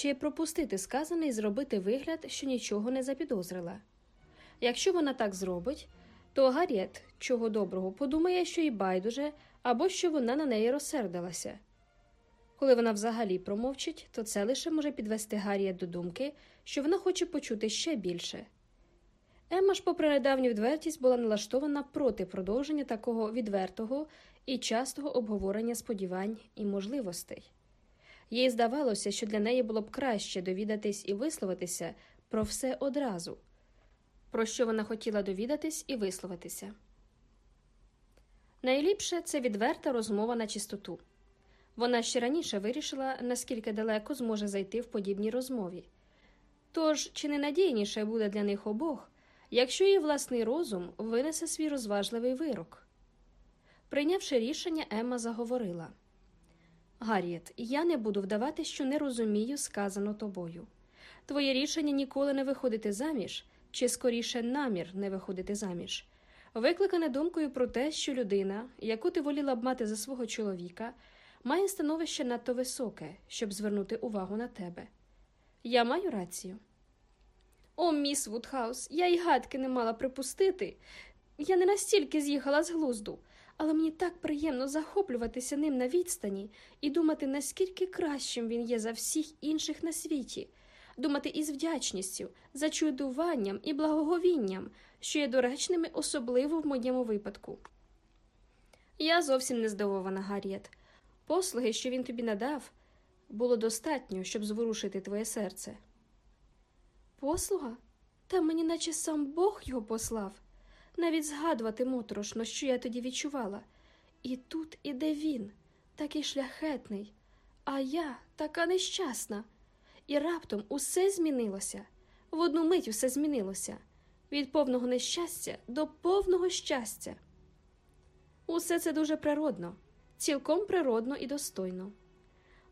чи пропустити сказане і зробити вигляд, що нічого не запідозрила. Якщо вона так зробить, то Гарріет, чого доброго, подумає, що їй байдуже, або що вона на неї розсердилася. Коли вона взагалі промовчить, то це лише може підвести Гарріет до думки, що вона хоче почути ще більше. Емма ж, попри недавню відвертість, була налаштована проти продовження такого відвертого і частого обговорення сподівань і можливостей. Їй здавалося, що для неї було б краще довідатись і висловитися про все одразу, про що вона хотіла довідатись і висловитися. Найліпше це відверта розмова на чистоту. Вона ще раніше вирішила, наскільки далеко зможе зайти в подібній розмові. Тож, чи не надійніше буде для них обох, якщо її власний розум винесе свій розважливий вирок? Прийнявши рішення, Емма заговорила Гарріет, я не буду вдавати, що не розумію сказаного тобою. Твоє рішення ніколи не виходити заміж, чи скоріше намір не виходити заміж, викликане думкою про те, що людина, яку ти воліла б мати за свого чоловіка, має становище надто високе, щоб звернути увагу на тебе. Я маю рацію. О, міс Вудхаус, я й гадки не мала припустити. Я не настільки з'їхала з глузду, але мені так приємно захоплюватися ним на відстані і думати, наскільки кращим він є за всіх інших на світі, думати із вдячністю, зачудуванням і благоговінням, що є доречними особливо в моєму випадку. Я зовсім не здивована, Гарріет. Послуги, що він тобі надав, було достатньо, щоб зворушити твоє серце. Послуга? Та мені, наче сам Бог його послав. Навіть згадувати моторошно, що я тоді відчувала. І тут іде він, такий шляхетний, а я така нещасна. І раптом усе змінилося. В одну мить усе змінилося від повного нещастя до повного щастя. Усе це дуже природно, цілком природно і достойно.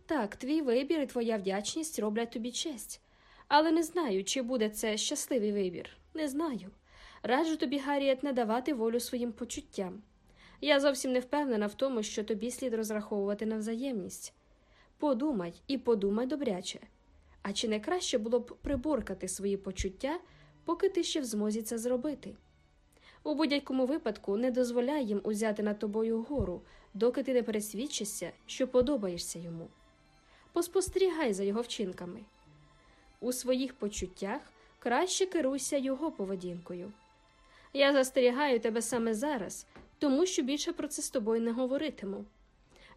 Так, твій вибір і твоя вдячність роблять тобі честь, але не знаю, чи буде це щасливий вибір. Не знаю. Раджу тобі, Гарріет, не давати волю своїм почуттям. Я зовсім не впевнена в тому, що тобі слід розраховувати на взаємність. Подумай і подумай добряче. А чи не краще було б приборкати свої почуття, поки ти ще в змозі це зробити? У будь-якому випадку не дозволяй їм узяти над тобою гору, доки ти не пересвідчишся, що подобаєшся йому. Поспостерігай за його вчинками. У своїх почуттях краще керуйся його поведінкою. Я застерігаю тебе саме зараз, тому що більше про це з тобою не говоритиму.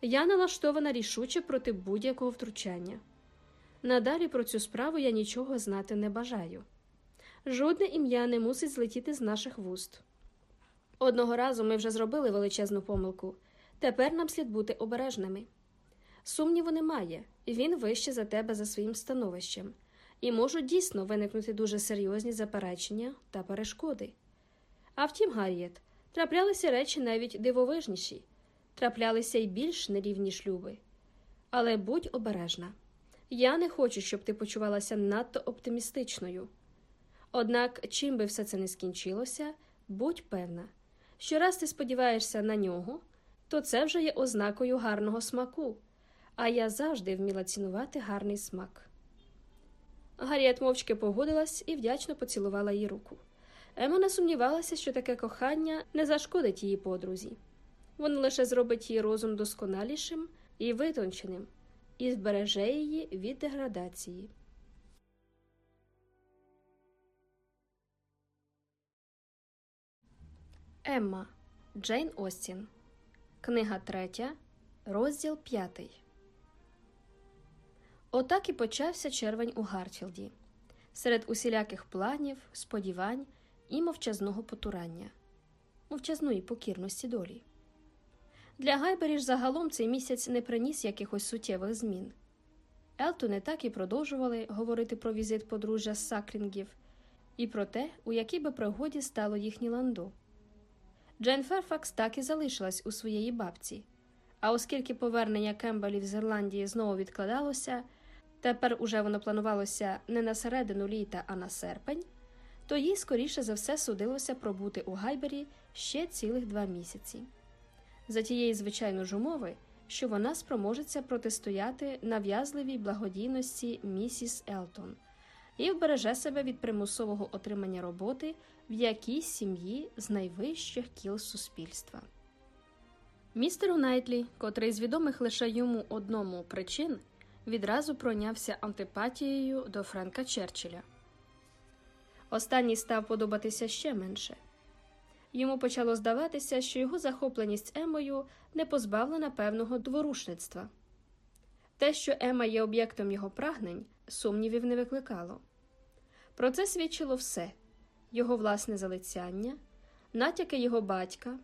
Я налаштована рішуче проти будь-якого втручання. Надалі про цю справу я нічого знати не бажаю. Жодне ім'я не мусить злетіти з наших вуст. Одного разу ми вже зробили величезну помилку. Тепер нам слід бути обережними. Сумніву немає, він вище за тебе за своїм становищем, і можуть дійсно виникнути дуже серйозні заперечення та перешкоди. А втім, Гарріет, траплялися речі навіть дивовижніші, траплялися й більш нерівні шлюби. Але будь обережна. Я не хочу, щоб ти почувалася надто оптимістичною. Однак, чим би все це не скінчилося, будь певна, що раз ти сподіваєшся на нього, то це вже є ознакою гарного смаку, а я завжди вміла цінувати гарний смак. Гарріет мовчки погодилась і вдячно поцілувала її руку. Ема не сумнівалася, що таке кохання не зашкодить її подрузі. Воно лише зробить її розум досконалішим і витонченим, і збереже її від деградації. Емма Джейн Остін. Книга третя, розділ п'ятий. Отак і почався червень у Гартфілді. Серед усіляких планів, сподівань і мовчазного потурання, мовчазної покірності долі. Для Гайбері загалом цей місяць не приніс якихось суттєвих змін. Елтони так і продовжували говорити про візит подружжя з Саклінгів і про те, у якій би пригоді стало їхнє ландо. Джейн Ферфакс так і залишилась у своєї бабці, а оскільки повернення Кембелів з Ірландії знову відкладалося, тепер уже воно планувалося не на середину літа, а на серпень, то їй скоріше за все судилося пробути у Гайбері ще цілих два місяці. За тієї звичайно ж умови, що вона спроможеться протистояти нав'язливій благодійності місіс Елтон і вбереже себе від примусового отримання роботи в якійсь сім'ї з найвищих кіл суспільства. Містеру Найтлі, котрий з відомих лише йому одному причин, відразу пройнявся антипатією до Френка Черчилля. Останній став подобатися ще менше. Йому почало здаватися, що його захопленість Емою не позбавлена певного дворушництва. Те, що Ема є об'єктом його прагнень, сумнівів не викликало. Про це свідчило все його власне залицяння, натяки його батька,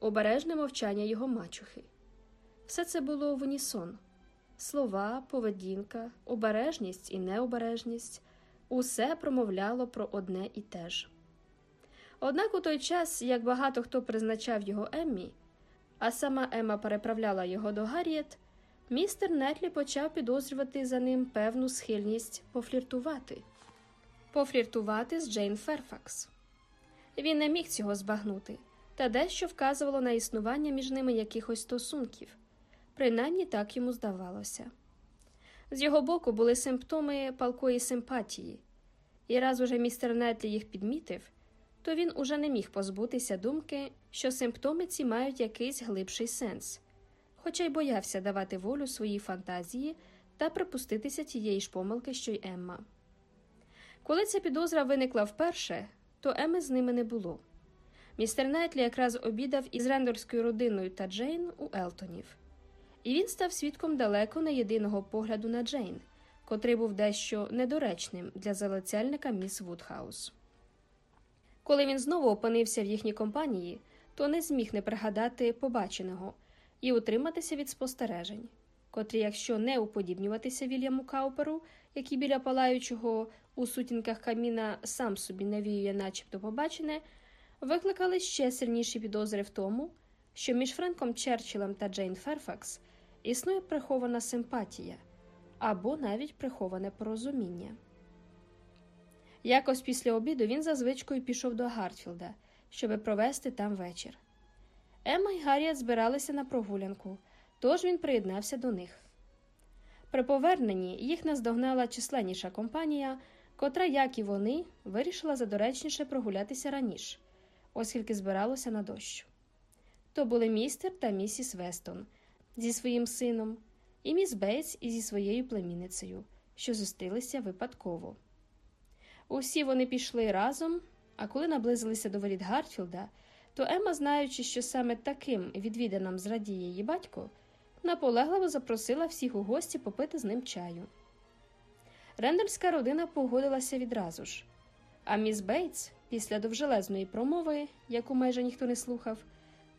обережне мовчання його мачухи. Все це було в унісон слова, поведінка, обережність і необережність усе промовляло про одне і те ж. Однак у той час, як багато хто призначав його Еммі, а сама Емма переправляла його до Гарріет, містер Нетлі почав підозрювати за ним певну схильність пофліртувати пофліртувати з Джейн Ферфакс. Він не міг цього збагнути, та дещо вказувало на існування між ними якихось стосунків, принаймні так йому здавалося. З його боку були симптоми палкої симпатії, і раз уже містер Нетлі їх підмітив, то він уже не міг позбутися думки, що симптоми ці мають якийсь глибший сенс, хоча й боявся давати волю своїй фантазії та припуститися тієї ж помилки, що й Емма. Коли ця підозра виникла вперше, то Емми з ними не було. Містер Найтлі якраз обідав із рендолською родиною та Джейн у Елтонів, і він став свідком далеко не єдиного погляду на Джейн, котрий був дещо недоречним для залицяльника міс Вудхаус. Коли він знову опинився в їхній компанії, то не зміг не пригадати побаченого і утриматися від спостережень, котрі, якщо не уподібнюватися Вільяму Кауперу, який біля палаючого у сутінках каміна сам собі навіює, начебто побачене, викликали ще сильніші підозри в тому, що між Френком Черчиллем та Джейн Ферфакс існує прихована симпатія або навіть приховане порозуміння. Якось після обіду він за звичкою пішов до Гартфілда, щоби провести там вечір. Емма і Гарріет збиралися на прогулянку, тож він приєднався до них. При поверненні їх наздогнала численніша компанія, котра, як і вони, вирішила задоречніше прогулятися раніше, оскільки збиралося на дощ. То були містер та місіс Вестон зі своїм сином, і міс Бейтс із своєю племінницею, що зустрілися випадково. Усі вони пішли разом, а коли наблизилися до воріт Гартфілда, то Емма, знаючи, що саме таким відвіданам зрадіє її батько, наполегливо запросила всіх у гості попити з ним чаю. Рендельська родина погодилася відразу ж, а міс Бейтс, після довжелезної промови, яку майже ніхто не слухав,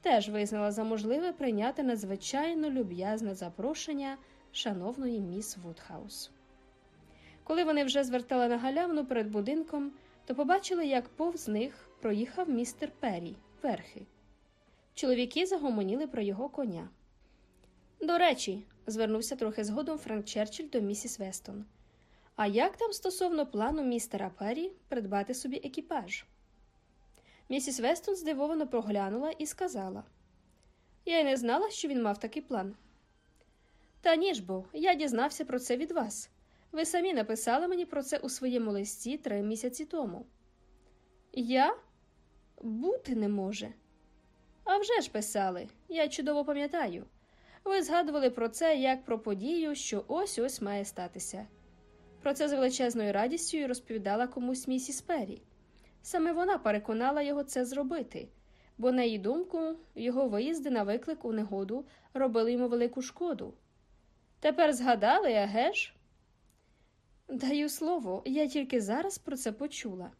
теж визнала за можливе прийняти надзвичайно люб'язне запрошення шановної міс Вудхаус. Коли вони вже звертали на галявину перед будинком, то побачили, як повз них проїхав містер Перрі верхи. Чоловіки загомоніли про його коня. До речі, звернувся трохи згодом Франк Черчилль до місіс Вестон. А як там стосовно плану містера Перрі придбати собі екіпаж? Місіс Вестон здивовано проглянула і сказала Я й не знала, що він мав такий план. Та ні ж бо, я дізнався про це від вас. Ви самі написали мені про це у своєму листі три місяці тому. Я? Бути не може. А вже ж писали, я чудово пам'ятаю. Ви згадували про це як про подію, що ось ось має статися. Про це з величезною радістю і розповідала комусь місіс Перрі. Саме вона переконала його це зробити, бо, на її думку, його виїзди на виклик у негоду робили йому велику шкоду. Тепер згадали, аге ж? Даю слово, я тільки зараз про це почула.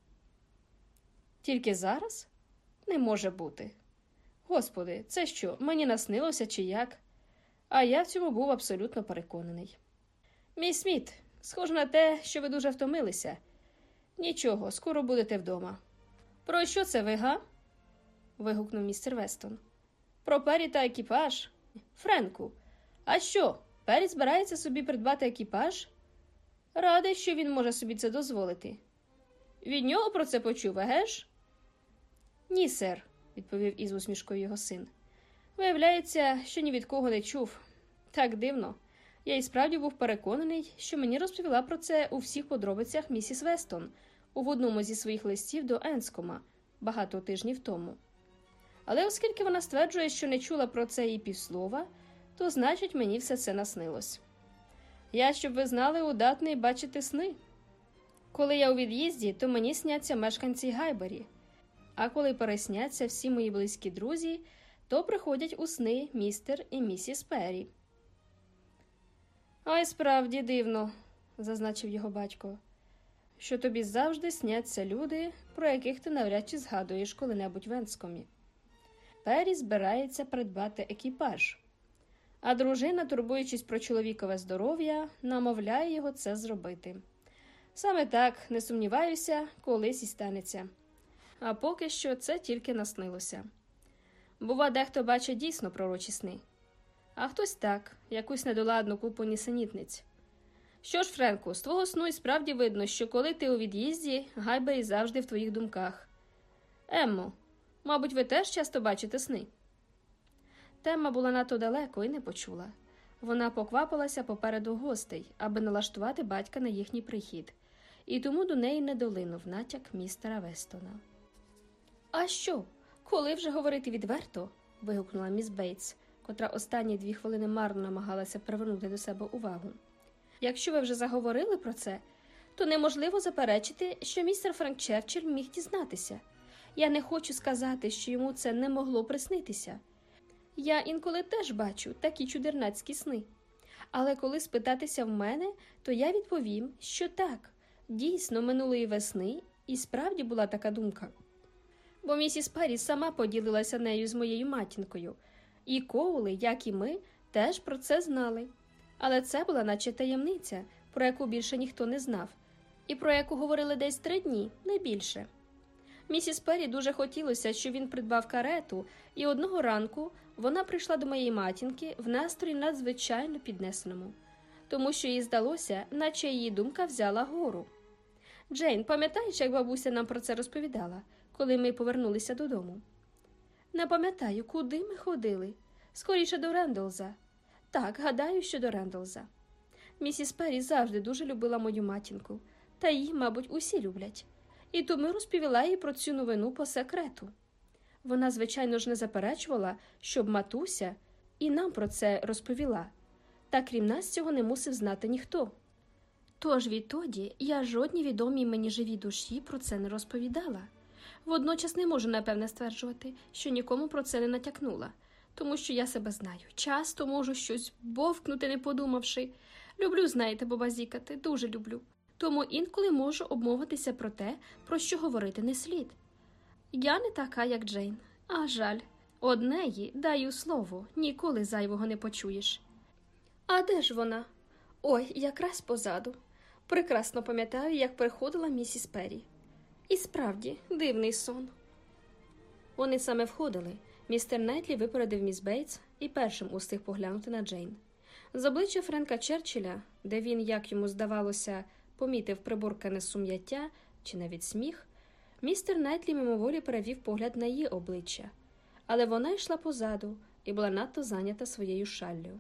Тільки зараз? Не може бути. Господи, це що, мені наснилося чи як? А я в цьому був абсолютно переконаний. Мій Сміт, схоже на те, що ви дуже втомилися. Нічого, скоро будете вдома. Про що це ви, га? вигукнув містер Вестон. Про Пері та екіпаж. Френку. А що? Пері збирається собі придбати екіпаж? Радий, що він може собі це дозволити. Від нього про це почув, еге ж? Ні, сер, відповів із усмішкою його син. Виявляється, що ні від кого не чув, Так дивно. Я і справді був переконаний, що мені розповіла про це у всіх подробицях місіс Вестон у одному зі своїх листів до Енскома багато тижнів тому. Але оскільки вона стверджує, що не чула про це і півслова, то значить мені все це наснилось. Я, щоб ви знали, удатний бачити сни. Коли я у від'їзді, то мені сняться мешканці Гайбері, а коли пересняться всі мої близькі друзі, то приходять у сни містер і місіс Перрі. Ой, справді дивно, зазначив його батько, що тобі завжди сняться люди, про яких ти навряд чи згадуєш коли-небудь в Енскомі. Пері збирається придбати екіпаж, а дружина, турбуючись про чоловікове здоров'я, намовляє його це зробити. Саме так, не сумніваюся, колись і станеться. А поки що це тільки наснилося. Бува, дехто бачить дійсно пророчі сни, а хтось так, якусь недоладну купу нісенітниць. Що ж, Френку, з твого сну і справді видно, що коли ти у від'їзді, Гайбері завжди в твоїх думках. Еммо, мабуть, ви теж часто бачите сни? Тема була надто далеко і не почула. Вона поквапилася попереду гостей, аби налаштувати батька на їхній прихід, і тому до неї не долинув натяк містера Вестона. А що? Коли вже говорити відверто? вигукнула міс Бейтс, котра останні дві хвилини марно намагалася привернути до себе увагу. Якщо ви вже заговорили про це, то неможливо заперечити, що містер Франк Черчилль міг дізнатися. Я не хочу сказати, що йому це не могло приснитися. Я інколи теж бачу такі чудернацькі сни. Але коли спитатися в мене, то я відповім, що так, дійсно, минулої весни і справді була така думка. Бо місіс Парі сама поділилася нею з моєю матінкою, і Коули, як і ми, теж про це знали. Але це була наче таємниця, про яку більше ніхто не знав, і про яку говорили десь три дні, не більше. Місіс Перрі дуже хотілося, щоб він придбав карету, і одного ранку вона прийшла до моєї матінки в настрої надзвичайно піднесеному, тому що їй здалося, наче її думка взяла гору. Джейн, пам'ятаєш, як бабуся нам про це розповідала, коли ми повернулися додому? Не пам'ятаю, куди ми ходили. Скоріше до Рендолза. Так, гадаю, що до Рендолза. Місіс Перрі завжди дуже любила мою матінку, та її, мабуть, усі люблять і тому розповіла їй про цю новину по секрету. Вона, звичайно ж, не заперечувала, щоб матуся і нам про це розповіла, та крім нас цього не мусив знати ніхто. Тож відтоді я жодній відомій мені живій душі про це не розповідала. Водночас не можу, напевне, стверджувати, що нікому про це не натякнула, тому що я себе знаю. Часто можу щось бовкнути, не подумавши. Люблю, знаєте, побазікати, дуже люблю тому інколи можу обмовитися про те, про що говорити не слід. Я не така, як Джейн, а жаль, од неї даю слово, ніколи зайвого не почуєш. А де ж вона? Ой, якраз позаду. Прекрасно пам'ятаю, як приходила місіс Перрі. І справді, дивний сон. Вони саме входили. Містер Найтлі випередив міс Бейтс і першим устиг поглянути на Джейн. З обличчя Френка Черчилля, де він, як йому здавалося, помітив приборкане сум'яття чи навіть сміх, містер Найтлі мимоволі перевів погляд на її обличчя, але вона йшла позаду і була надто зайнята своєю шаллю.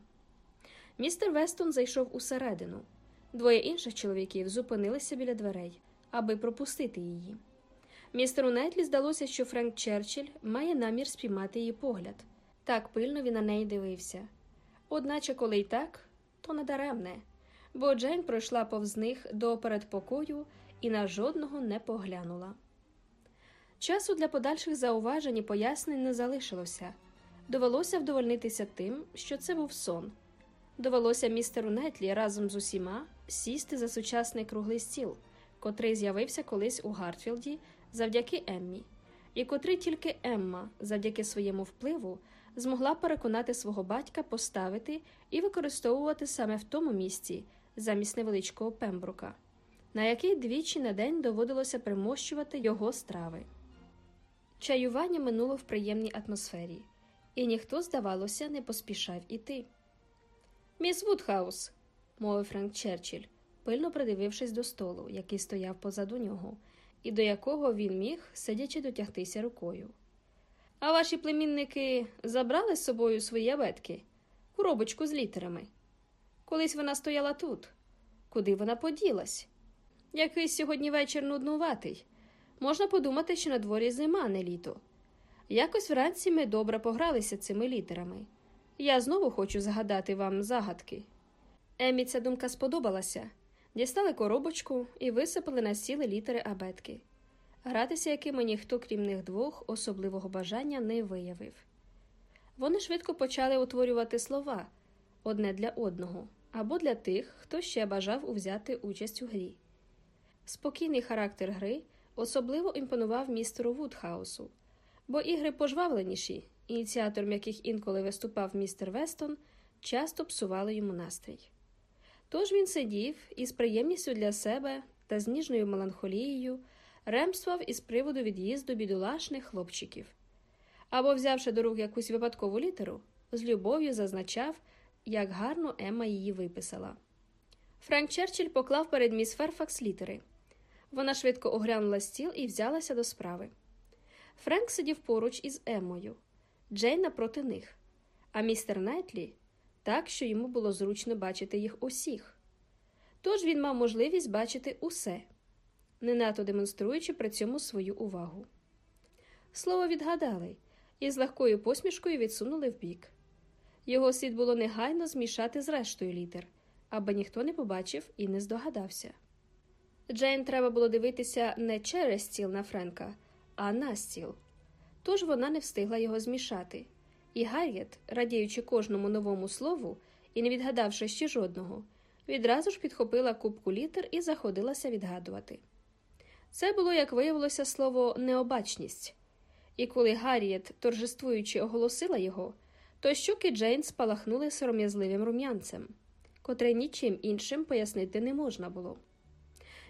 Містер Вестон зайшов усередину. Двоє інших чоловіків зупинилися біля дверей, аби пропустити її. Містеру Найтлі здалося, що Френк Черчилль має намір спіймати її погляд. Так пильно він на неї дивився. Одначе, коли й так, то надаремне бо Джейн пройшла повз них до передпокою і на жодного не поглянула. Часу для подальших зауважень і пояснень не залишилося. Довелося вдовольнитися тим, що це був сон. Довелося містеру Нетлі разом з усіма сісти за сучасний круглий стіл, котрий з'явився колись у Гартфілді завдяки Еммі, і котрий тільки Емма, завдяки своєму впливу, змогла переконати свого батька поставити і використовувати саме в тому місці, замість невеличкого пембрука, на який двічі на день доводилося примощувати його страви. Чаювання минуло в приємній атмосфері, і ніхто, здавалося, не поспішав іти. Міс Вудхаус, мовив Френк Черчилль, пильно придивившись до столу, який стояв позаду нього, і до якого він міг, сидячи, дотягтися рукою. А ваші племінники забрали з собою свої абетки? коробочку з літерами. Колись вона стояла тут. Куди вона поділась? Якийсь сьогодні вечір нуднуватий. Можна подумати, що на дворі зима, не літо. Якось вранці ми добре погралися цими літерами. Я знову хочу загадати вам загадки. Емі ця думка сподобалася. Дістали коробочку і висипали на стіли літери абетки, гратися якими ніхто, крім них двох, особливого бажання не виявив. Вони швидко почали утворювати слова одне для одного або для тих, хто ще бажав узяти участь у грі. Спокійний характер гри особливо імпонував містеру Вудхаусу, бо ігри пожвавленіші, ініціатором яких інколи виступав містер Вестон, часто псували йому настрій. Тож він сидів і з приємністю для себе та з ніжною меланхолією ремствував із приводу від'їзду бідолашних хлопчиків. Або, взявши до рук якусь випадкову літеру, з любов'ю зазначав, як гарно Емма її виписала. Френк Черчилль поклав перед міс Ферфакс літери. Вона швидко оглянула стіл і взялася до справи. Френк сидів поруч із Еммою, Джейн напроти них, а містер Найтлі так, що йому було зручно бачити їх усіх. Тож він мав можливість бачити усе, не надто демонструючи при цьому свою увагу. Слово відгадали і з легкою посмішкою відсунули вбік. Його слід було негайно змішати з рештою літер, аби ніхто не побачив і не здогадався. Джейн треба було дивитися не через стіл на Френка, а на стіл. Тож вона не встигла його змішати. І Гарріет, радіючи кожному новому слову і не відгадавши ще жодного, відразу ж підхопила кубку літер і заходилася відгадувати. Це було, як виявилося, слово необачність, і коли Гарріет, торжествуючи, оголосила його, то щоки Джейн спалахнули сором'язливим рум'янцем, котре нічим іншим пояснити не можна було.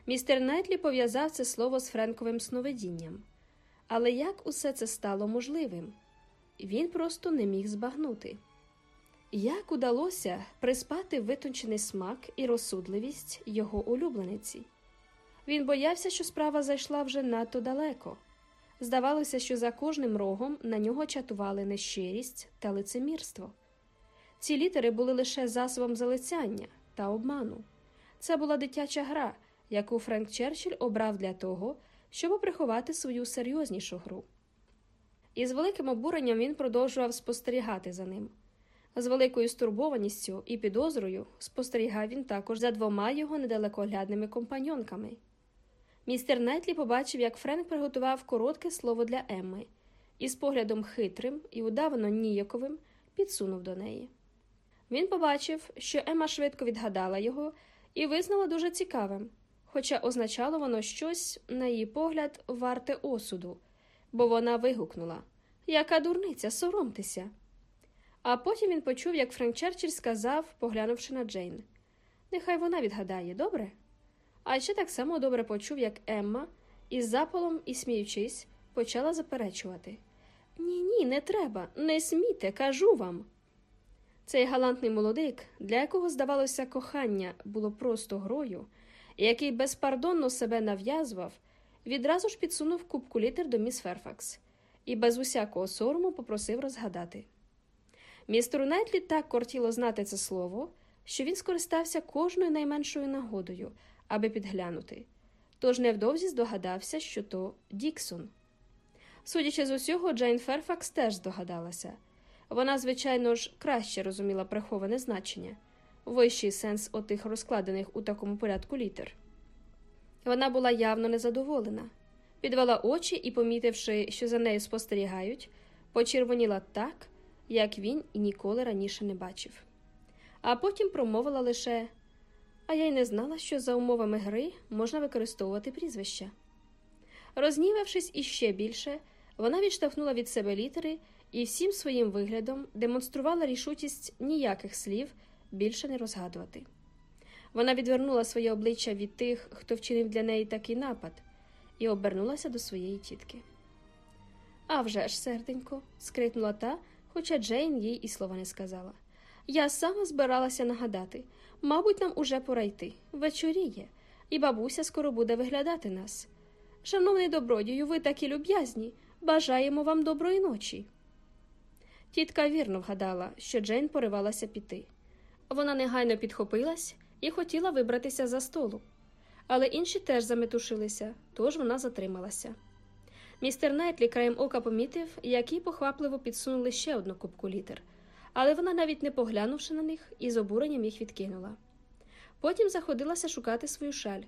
Містер Найтлі пов'язав це слово з Френковим сновидінням. Але як усе це стало можливим? Він просто не міг збагнути. Як удалося приспати витончений смак і розсудливість його улюблениці? Він боявся, що справа зайшла вже надто далеко. Здавалося, що за кожним рогом на нього чатували нещирість та лицемірство. Ці літери були лише засобом залицяння та обману. Це була дитяча гра, яку Френк Черчилль обрав для того, щоб приховати свою серйознішу гру. І з великим обуренням він продовжував спостерігати за ним. З великою стурбованістю і підозрою спостерігав він також за двома його недалекоглядними компаньонками. Містер Найтлі побачив, як Френк приготував коротке слово для Емми і з поглядом хитрим і удавано ніяковим підсунув до неї. Він побачив, що Емма швидко відгадала його і визнала дуже цікавим, хоча означало воно щось, на її погляд, варте осуду бо вона вигукнула Яка дурниця, соромтеся. А потім він почув, як Френк Черчилль сказав, поглянувши на Джейн Нехай вона відгадає, добре? А ще так само добре почув, як Емма, із запалом і сміючись, почала заперечувати Ні, ні, не треба, не смійте, кажу вам. Цей галантний молодик, для якого, здавалося, кохання було просто грою, який безпардонно себе нав'язував відразу ж підсунув кубку літер до міс Ферфакс і без усякого сорому попросив розгадати. Містеру Найтлі так кортіло знати це слово, що він скористався кожною найменшою нагодою, аби підглянути, тож невдовзі здогадався, що то Діксон. Судячи з усього, Джейн Ферфакс теж здогадалася. Вона, звичайно ж, краще розуміла приховане значення, вищий сенс отих розкладених у такому порядку літер. Вона була явно незадоволена, підвела очі і, помітивши, що за нею спостерігають, почервоніла так, як він і ніколи раніше не бачив. А потім промовила лише а я й не знала, що за умовами гри можна використовувати прізвища. Рознівавшись іще більше, вона відштовхнула від себе літери і всім своїм виглядом демонструвала рішучість ніяких слів більше не розгадувати. Вона відвернула своє обличчя від тих, хто вчинив для неї такий напад, і обернулася до своєї тітки. «А вже ж, серденько, скрикнула та, хоча Джейн їй і слова не сказала. Я саме збиралася нагадати мабуть, нам уже пора йти. Вечоріє, і бабуся скоро буде виглядати нас. Шановний добродію, ви такі люб'язні, бажаємо вам доброї ночі. Тітка вірно вгадала, що Джейн поривалася піти. Вона негайно підхопилась і хотіла вибратися за столу, але інші теж заметушилися, тож вона затрималася. Містер Найтлі краєм ока помітив, як їй похвапливо підсунули ще одну кубку літер, але вона, навіть не поглянувши на них, із обуренням їх відкинула. Потім заходилася шукати свою шаль,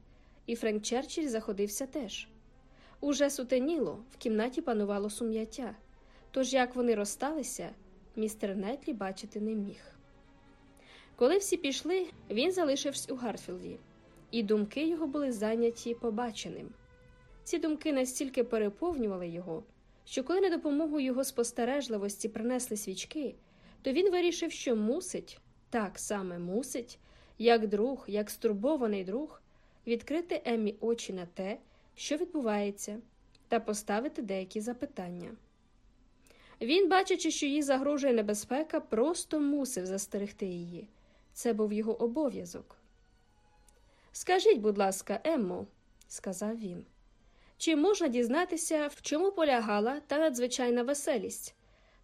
і Френк Черчилль заходився теж. Уже сутеніло, в кімнаті панувало сум'яття, тож як вони розсталися, містер Найтлі бачити не міг. Коли всі пішли, він залишився у Гарфілді, і думки його були зайняті побаченим. Ці думки настільки переповнювали його, що коли на допомогу його спостережливості принесли свічки, то він вирішив, що мусить, так саме мусить, як друг, як стурбований друг, відкрити Еммі очі на те, що відбувається, та поставити деякі запитання. Він, бачачи, що їй загрожує небезпека, просто мусив застерегти її. Це був його обов'язок. Скажіть, будь ласка, Еммо, сказав він, чи можна дізнатися, в чому полягала та надзвичайна веселість,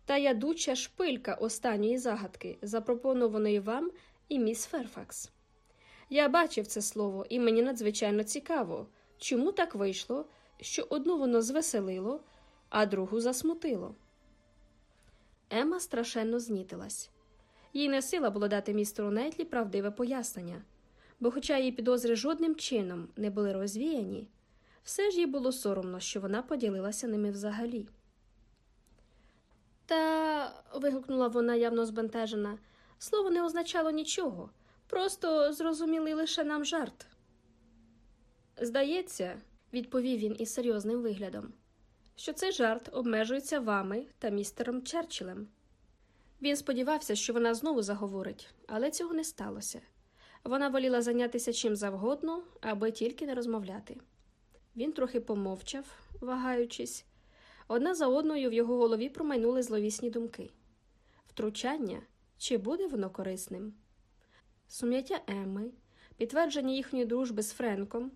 та ядуча шпилька останньої загадки, запропонованої вам і міс Ферфакс? Я бачив це слово, і мені надзвичайно цікаво, чому так вийшло, що одну воно звеселило, а другу засмутило. Ема страшенно знітилась. Їй не сила було дати містеру Нетлі правдиве пояснення, бо, хоча її підозри жодним чином не були розвіяні, все ж їй було соромно, що вона поділилася ними взагалі. Та. вигукнула вона явно збентежена, слово не означало нічого, просто зрозумілий лише нам жарт. Здається, відповів він із серйозним виглядом, що цей жарт обмежується вами та містером Черчиллем. Він сподівався, що вона знову заговорить, але цього не сталося. Вона воліла зайнятися чим завгодно, аби тільки не розмовляти. Він трохи помовчав, вагаючись. Одна за одною в його голові промайнули зловісні думки втручання, чи буде воно корисним? Сум'яття Емми, підтвердження їхньої дружби з Френком,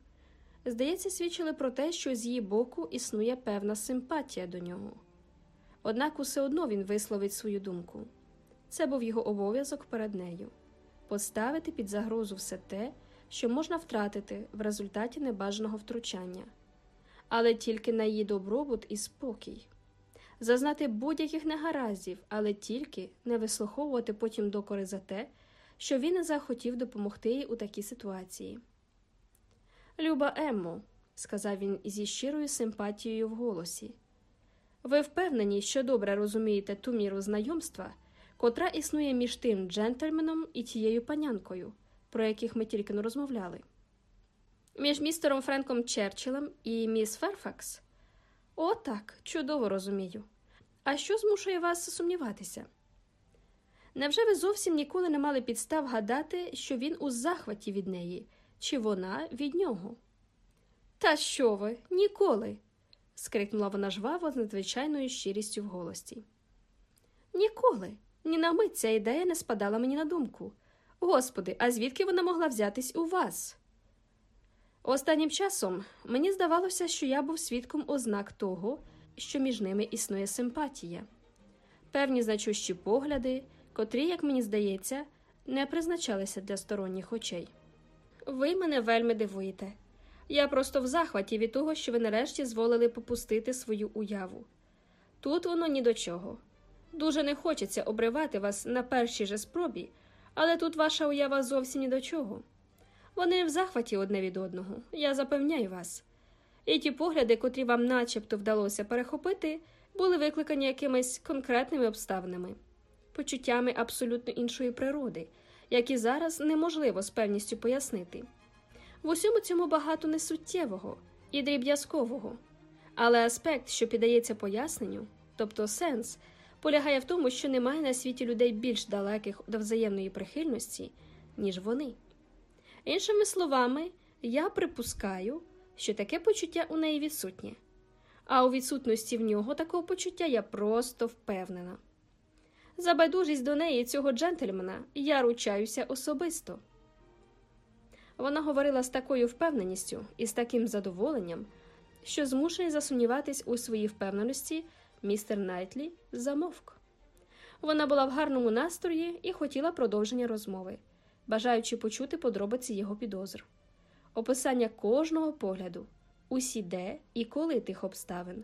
здається, свідчили про те, що з її боку існує певна симпатія до нього. Однак усе одно він висловить свою думку це був його обов'язок перед нею поставити під загрозу все те, що можна втратити в результаті небажаного втручання, але тільки на її добробут і спокій, зазнати будь-яких негараздів, але тільки не вислуховувати потім докори за те, що він не захотів допомогти їй у такій ситуації. Люба Еммо, сказав він зі щирою симпатією в голосі. Ви впевнені, що добре розумієте ту міру знайомства, котра існує між тим джентльменом і тією панянкою, про яких ми тільки не розмовляли. Між містером Френком Черчиллем і міс Ферфакс? О, так, чудово розумію. А що змушує вас сумніватися? Невже ви зовсім ніколи не мали підстав гадати, що він у захваті від неї, чи вона від нього? Та що ви, ніколи скрикнула вона жваво з надзвичайною щирістю в голосі. Ніколи, ні на мить ця ідея не спадала мені на думку. Господи, а звідки вона могла взятись у вас? Останнім часом мені здавалося, що я був свідком ознак того, що між ними існує симпатія, певні значущі погляди, котрі, як мені здається, не призначалися для сторонніх очей. Ви мене вельми дивуєте. Я просто в захваті від того, що ви нарешті зволили попустити свою уяву. Тут воно ні до чого. Дуже не хочеться обривати вас на першій же спробі, але тут ваша уява зовсім ні до чого. Вони в захваті одне від одного, я запевняю вас. І ті погляди, котрі вам начебто вдалося перехопити, були викликані якимись конкретними обставинами, почуттями абсолютно іншої природи, які зараз неможливо з певністю пояснити. В усьому цьому багато несуттєвого і дріб'язкового, але аспект, що піддається поясненню, тобто сенс, полягає в тому, що немає на світі людей більш далеких до взаємної прихильності, ніж вони. Іншими словами, я припускаю, що таке почуття у неї відсутнє, а у відсутності в нього такого почуття я просто впевнена. За байдужість до неї цього джентльмена я ручаюся особисто. Вона говорила з такою впевненістю і з таким задоволенням, що змушений засумніватись у своїй впевненості, містер Найтлі замовк. Вона була в гарному настрої і хотіла продовження розмови, бажаючи почути подробиці його підозр, описання кожного погляду, усі де і коли тих обставин,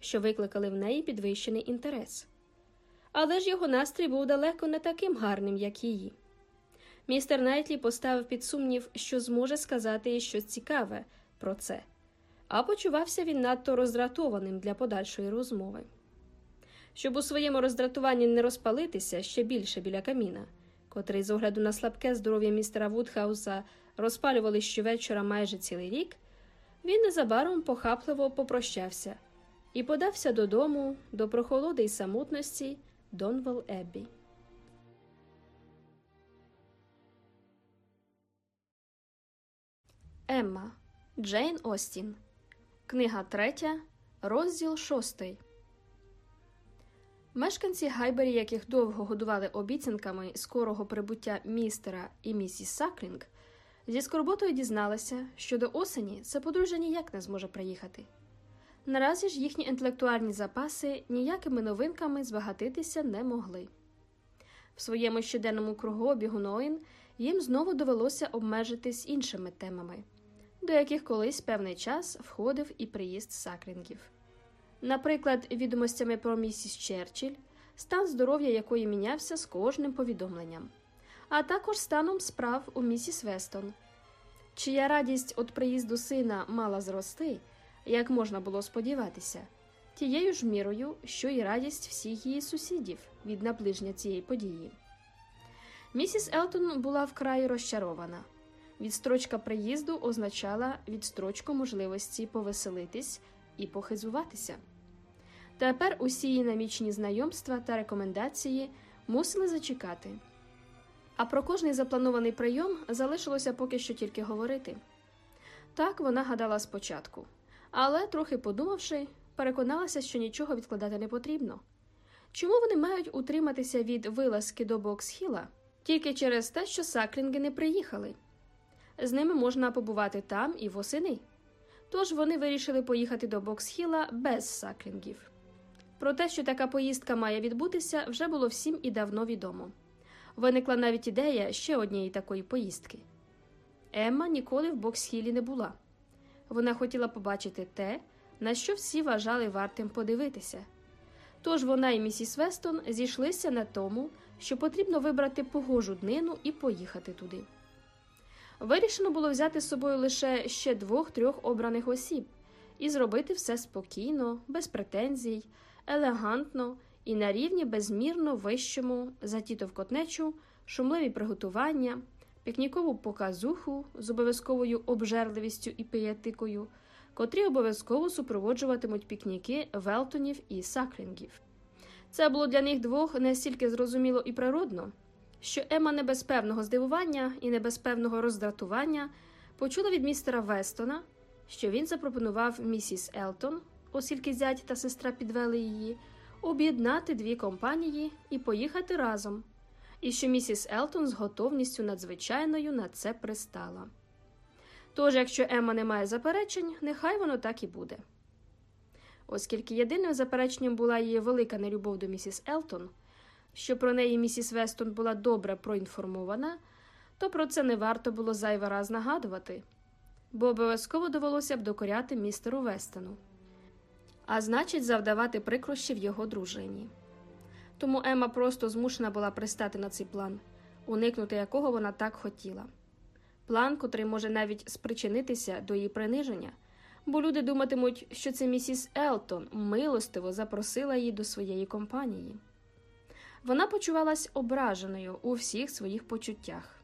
що викликали в неї підвищений інтерес. Але ж його настрій був далеко не таким гарним, як її. Містер Найтлі поставив під сумнів, що зможе сказати їй щось цікаве про це, а почувався він надто роздратованим для подальшої розмови. Щоб у своєму роздратуванні не розпалитися ще більше біля каміна, котрий з огляду на слабке здоров'я містера Вудхауса розпалювали щовечора майже цілий рік, він незабаром похапливо попрощався і подався додому до прохолоди й самотності Донвелл Еббі. Емма Джейн Остін. Книга третя, розділ шостий. Мешканці Гайбері, яких довго годували обіцянками скорого прибуття містера і місіс Саклінг, зі скорботою дізналися, що до осені це подружжя ніяк не зможе приїхати. Наразі ж їхні інтелектуальні запаси ніякими новинками збагатитися не могли. В своєму щоденному кругообігу Ноїн їм знову довелося обмежитись іншими темами, до яких колись певний час входив і приїзд сакрінгів. Наприклад, відомостями про місіс Черчилль, стан здоров'я якої мінявся з кожним повідомленням, а також станом справ у місіс Вестон, чия радість від приїзду сина мала зрости, як можна було сподіватися, тією ж мірою, що й радість всіх її сусідів від наближення цієї події. Місіс Елтон була вкрай розчарована. Відстрочка приїзду означала відстрочку можливості повеселитись і похизуватися. Тепер усі її намічені знайомства та рекомендації мусили зачекати. А про кожний запланований прийом залишилося поки що тільки говорити. Так вона гадала спочатку, але, трохи подумавши, переконалася, що нічого відкладати не потрібно. Чому вони мають утриматися від вилазки до Боксхіла тільки через те, що саклінги не приїхали? З ними можна побувати там і восени. Тож вони вирішили поїхати до Боксхіла без саклінгів. Про те, що така поїздка має відбутися, вже було всім і давно відомо. Виникла навіть ідея ще однієї такої поїздки. Емма ніколи в Боксхілі не була. Вона хотіла побачити те, на що всі вважали вартим подивитися. Тож вона і місіс Вестон зійшлися на тому, що потрібно вибрати погожу днину і поїхати туди. Вирішено було взяти з собою лише ще двох-трьох обраних осіб і зробити все спокійно, без претензій, елегантно і на рівні безмірно вищому за тітовкотнечу, шумливі приготування, пікнікову показуху з обов'язковою обжерливістю і пиятикою, котрі обов'язково супроводжуватимуть пікніки Велтонів і Саклінгів. Це було для них двох настільки зрозуміло і природно, що Ема не без певного здивування і не без певного роздратування почула від містера Вестона, що він запропонував місіс Елтон, оскільки зять та сестра підвели її, об'єднати дві компанії і поїхати разом, і що місіс Елтон з готовністю надзвичайною на це пристала. Тож, якщо Емма не має заперечень, нехай воно так і буде. Оскільки єдиним запереченням була її велика нелюбов до місіс Елтон, що про неї місіс Вестон була добре проінформована, то про це не варто було зайва раз нагадувати, бо обов'язково довелося б докоряти містеру Вестону, а значить, завдавати прикрощів його дружині. Тому Емма просто змушена була пристати на цей план, уникнути якого вона так хотіла. План, котрий може навіть спричинитися до її приниження, бо люди думатимуть, що це місіс Елтон милостиво запросила її до своєї компанії. Вона почувалась ображеною у всіх своїх почуттях,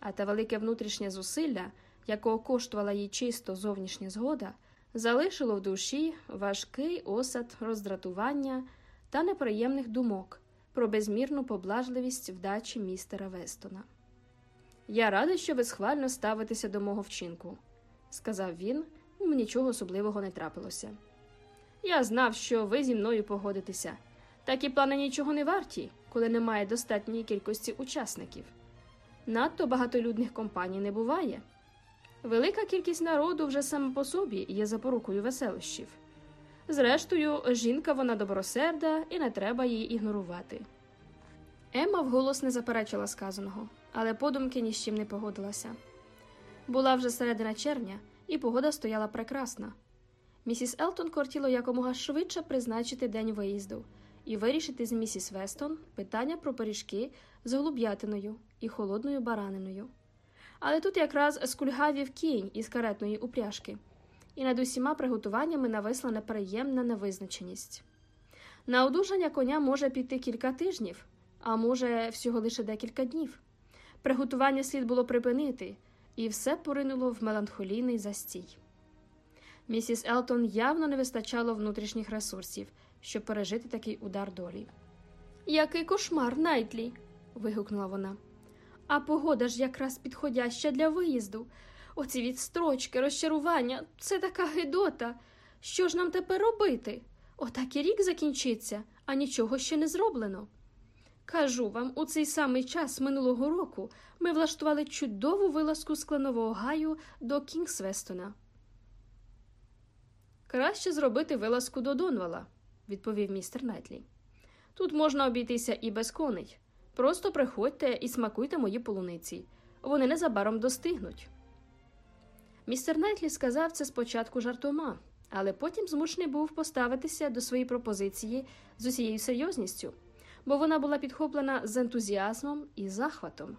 а те велике внутрішнє зусилля, якого коштувала їй чисто зовнішня згода, залишило в душі важкий осад роздратування та неприємних думок про безмірну поблажливість вдачі містера Вестона. Я радий, що ви схвально ставитеся до мого вчинку, сказав він, нічого особливого не трапилося. Я знав, що ви зі мною погодитеся. Такі плани нічого не варті, коли немає достатньої кількості учасників. Надто багатолюдних компаній не буває. Велика кількість народу вже саме по собі є запорукою веселощів. Зрештою, жінка вона добросерда і не треба її ігнорувати. Емма вголос не заперечила сказаного, але подумки ні з чим не погодилася. Була вже середина червня, і погода стояла прекрасна. Місіс Елтон кортіло якомога швидше призначити день виїзду і вирішити з місіс Вестон питання про пиріжки з голуб'ятиною і холодною бараниною. Але тут якраз скульгавів кінь із каретної упряжки, і над усіма приготуваннями нависла неприємна невизначеність. На одужання коня може піти кілька тижнів, а може, всього лише декілька днів. Приготування слід було припинити, і все поринуло в меланхолійний застій. Місіс Елтон явно не вистачало внутрішніх ресурсів, щоб пережити такий удар долі. Який кошмар, Найтлі. вигукнула вона. А погода ж якраз підходяща для виїзду. Оці відстрочки, розчарування це така гидота. Що ж нам тепер робити? Отак і рік закінчиться, а нічого ще не зроблено. Кажу вам, у цей самий час минулого року ми влаштували чудову вилазку з кленового гаю до Кінгсвестона. Краще зробити вилазку до Донвала, відповів містер Найтлі. Тут можна обійтися і без коней. Просто приходьте і смакуйте мої полуниці. Вони незабаром достигнуть. Містер Найтлі сказав це спочатку жартома, але потім змушений був поставитися до своєї пропозиції з усією серйозністю, бо вона була підхоплена з ентузіазмом і захватом.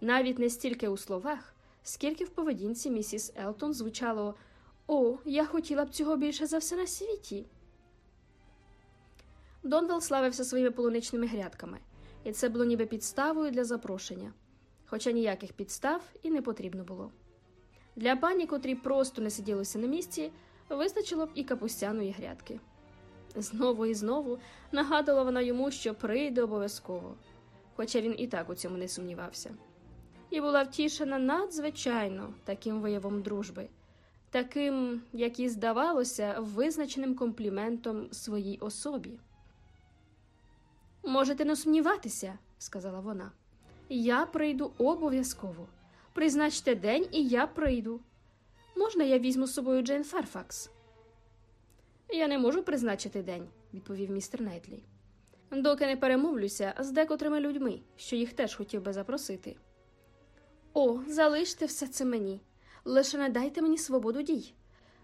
Навіть не стільки у словах, скільки в поведінці місіс Елтон звучало О, я хотіла б цього більше за все на світі. Донвелл славився своїми полуничними грядками, і це було ніби підставою для запрошення, хоча ніяких підстав і не потрібно було. Для пані, котрі просто не сиділося на місці, вистачило б і капустяної грядки. Знову і знову нагадала вона йому, що прийде обов'язково, хоча він і так у цьому не сумнівався, і була втішена надзвичайно таким виявом дружби, таким, як і здавалося, визначеним компліментом своїй особі. Можете не сумніватися, сказала вона. Я прийду обов'язково. Призначте день, і я прийду. Можна я візьму з собою Джейн Ферфакс? Я не можу призначити день, відповів містер Найтлі. Доки не перемовлюся з декотрими людьми, що їх теж хотів би запросити. О, залиште все це мені. Лишень дайте мені свободу дій.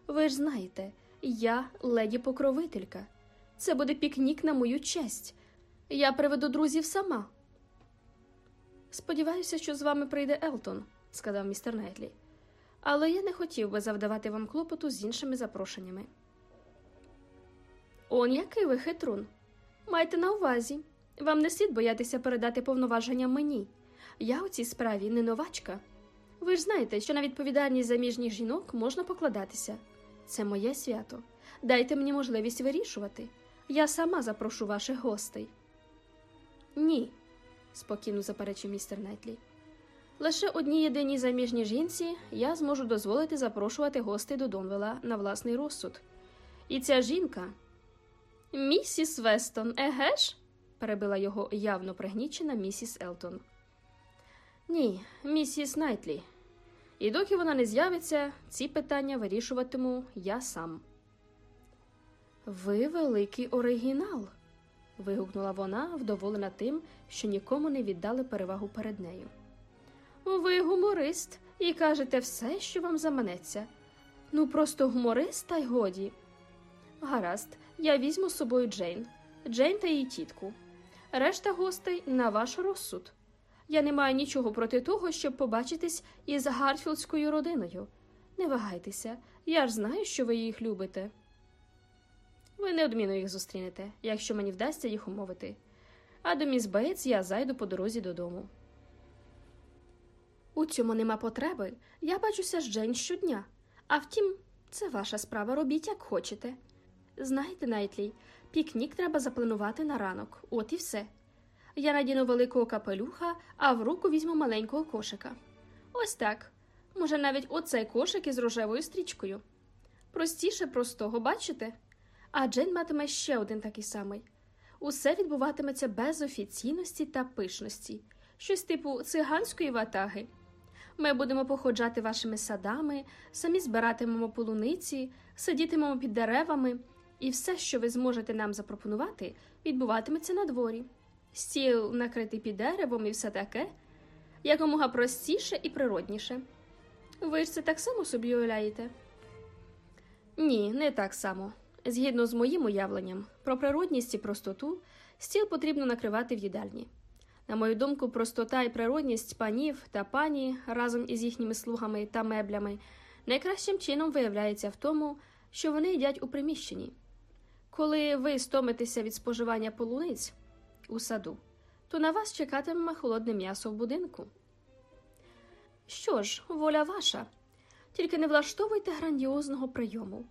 Ви ж знаєте, я леді покровителька. Це буде пікнік на мою честь. Я приведу друзів сама. Сподіваюся, що з вами прийде Елтон, сказав містер Найтлі. Але я не хотів би завдавати вам клопоту з іншими запрошеннями. Он який ви хитрун. Майте на увазі. Вам не слід боятися передати повноваження мені. Я у цій справі не новачка. Ви ж знаєте, що на відповідальність заміжніх жінок можна покладатися. Це моє свято. Дайте мені можливість вирішувати. Я сама запрошу ваших гостей. Ні, спокійно заперечив містер Найтлі. Лише одній єдиній заміжній жінці я зможу дозволити запрошувати гостей до Донвела на власний розсуд. І ця жінка. Місіс Вестон, еге ж? перебила його явно пригнічена місіс Елтон. Ні, місіс Найтлі. І доки вона не з'явиться, ці питання вирішуватиму я сам. Ви великий оригінал вигукнула вона, вдоволена тим, що нікому не віддали перевагу перед нею. Ви гуморист і кажете все, що вам заманеться. Ну, просто гуморист, та й годі. Гаразд, я візьму з собою Джейн, Джейн та її тітку. Решта гостей на ваш розсуд. Я не маю нічого проти того, щоб побачитись із Гартфілдською родиною. Не вагайтеся, я ж знаю, що ви їх любите. Ви неодмінно їх зустрінете, якщо мені вдасться їх умовити. А до міс Бейтс я зайду по дорозі додому. У цьому нема потреби. Я бачуся з Джейн щодня. А втім, це ваша справа, робіть, як хочете. Знаєте, Найтлі, пікнік треба запланувати на ранок, от і все. Я надіну великого капелюха, а в руку візьму маленького кошика. Ось так. Може, навіть оцей кошик із рожевою стрічкою. Простіше простого, бачите? А Джейн матиме ще один такий самий. Усе відбуватиметься без офіційності та пишності, щось типу циганської ватаги. Ми будемо походжати вашими садами, самі збиратимемо полуниці, сидітимемо під деревами, і все, що ви зможете нам запропонувати, відбуватиметься на дворі. Стіл накритий під деревом і все таке, якомога простіше і природніше. Ви ж це так само собі уявляєте? Ні, не так само. Згідно з моїм уявленням, про природність і простоту стіл потрібно накривати в їдальні. На мою думку, простота і природність панів та пані разом із їхніми слугами та меблями найкращим чином виявляється в тому, що вони їдять у приміщенні. Коли ви стомитеся від споживання полуниць у саду, то на вас чекатиме холодне м'ясо в будинку. Що ж, воля ваша, тільки не влаштовуйте грандіозного прийому.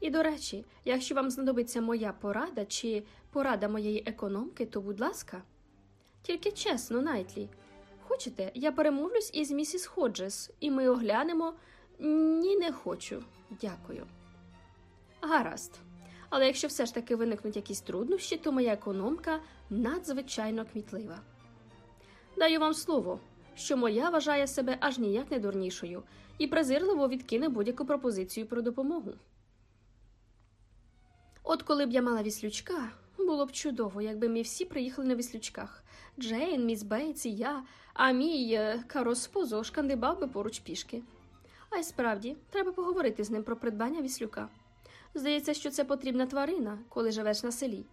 І, до речі, якщо вам знадобиться моя порада чи порада моєї економки, то будь ласка. Тільки чесно, Найтлі, хочете, я перемовлюсь із місіс Ходжес, і ми оглянемо. Ні, не хочу. Дякую. Гаразд. Але якщо все ж таки виникнуть якісь труднощі, то моя економка надзвичайно кмітлива. Даю вам слово, що моя вважає себе аж ніяк не дурнішою і презирливо відкине будь-яку пропозицію про допомогу. От коли б я мала віслючка, було б чудово, якби ми всі приїхали на віслючках. Джейн, міс Бейтс і я, а мій е, Кароспозо шкандибав би поруч пішки. А й справді, треба поговорити з ним про придбання віслюка. Здається, що це потрібна тварина, коли живеш на селі,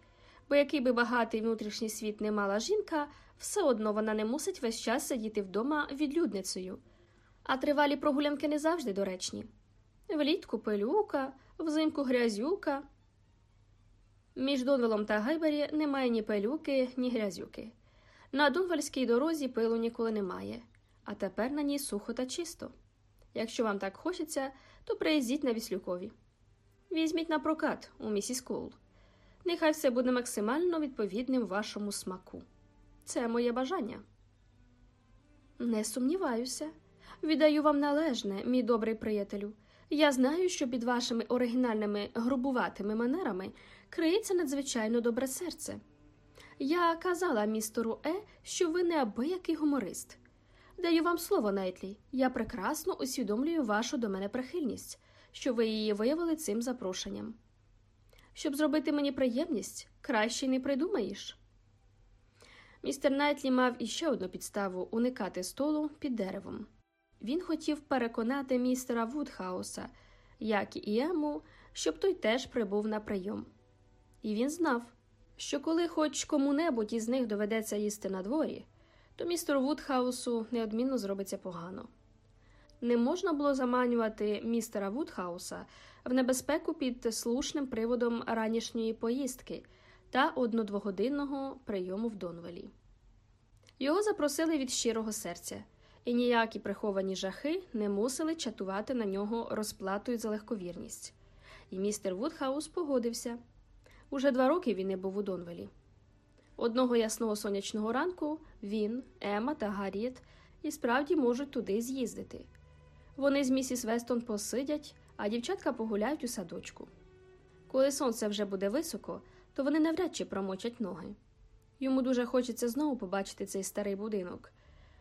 бо який би багатий внутрішній світ не мала жінка, все одно вона не мусить весь час сидіти вдома відлюдницею. А тривалі прогулянки не завжди доречні. Влітку пилюка, взимку грязюка. Між Донвелом та Гайбері немає ні пилюки, ні грязюки. На Дунвальській дорозі пилу ніколи немає, а тепер на ній сухо та чисто. Якщо вам так хочеться, то приїздіть на Віслюкові. Візьміть на прокат у місіс Коул. Нехай все буде максимально відповідним вашому смаку. Це моє бажання. Не сумніваюся. Віддаю вам належне, мій добрий приятелю. Я знаю, що під вашими оригінальними грубуватими манерами криється надзвичайно добре серце. Я казала містеру Е, що ви неабиякий гуморист. Даю вам слово, Найтлі. Я прекрасно усвідомлюю вашу до мене прихильність, що ви її виявили цим запрошенням. Щоб зробити мені приємність, краще й не придумаєш. Містер Найтлі мав іще одну підставу уникати столу під деревом. Він хотів переконати містера Вудхауса, як і Емму, щоб той теж прибув на прийом. І він знав, що коли хоч кому-небудь із них доведеться їсти надворі, то містеру Вудхаусу неодмінно зробиться погано. Не можна було заманювати містера Вудхауса в небезпеку під слушним приводом ранішньої поїздки та одно-двогодинного прийому в Донвелі. Його запросили від щирого серця, і ніякі приховані жахи не мусили чатувати на нього розплатою за легковірність. І містер Вудхаус погодився. Уже два роки він не був у Донвелі. Одного ясного сонячного ранку він, Емма та Гарріет і справді можуть туди з'їздити. Вони з місіс Вестон посидять, а дівчатка погуляють у садочку. Коли сонце вже буде високо, то вони навряд чи промочать ноги. Йому дуже хочеться знову побачити цей старий будинок.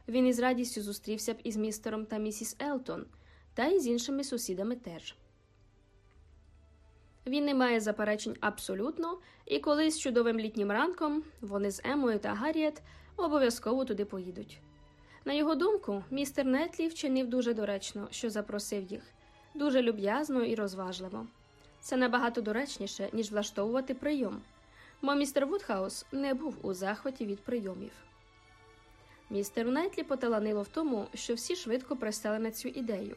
Він із радістю зустрівся б із містером та місіс Елтон, та й з іншими сусідами теж. Він не має заперечень абсолютно, і колись чудовим літнім ранком вони з Емою та Гарріет обов'язково туди поїдуть. На його думку, містер Нетлі вчинив дуже доречно, що запросив їх, дуже люб'язно і розважливо. Це набагато доречніше, ніж влаштовувати прийом, бо містер Вудхаус не був у захваті від прийомів. Містеру Найтлі поталанило в тому, що всі швидко пристали на цю ідею.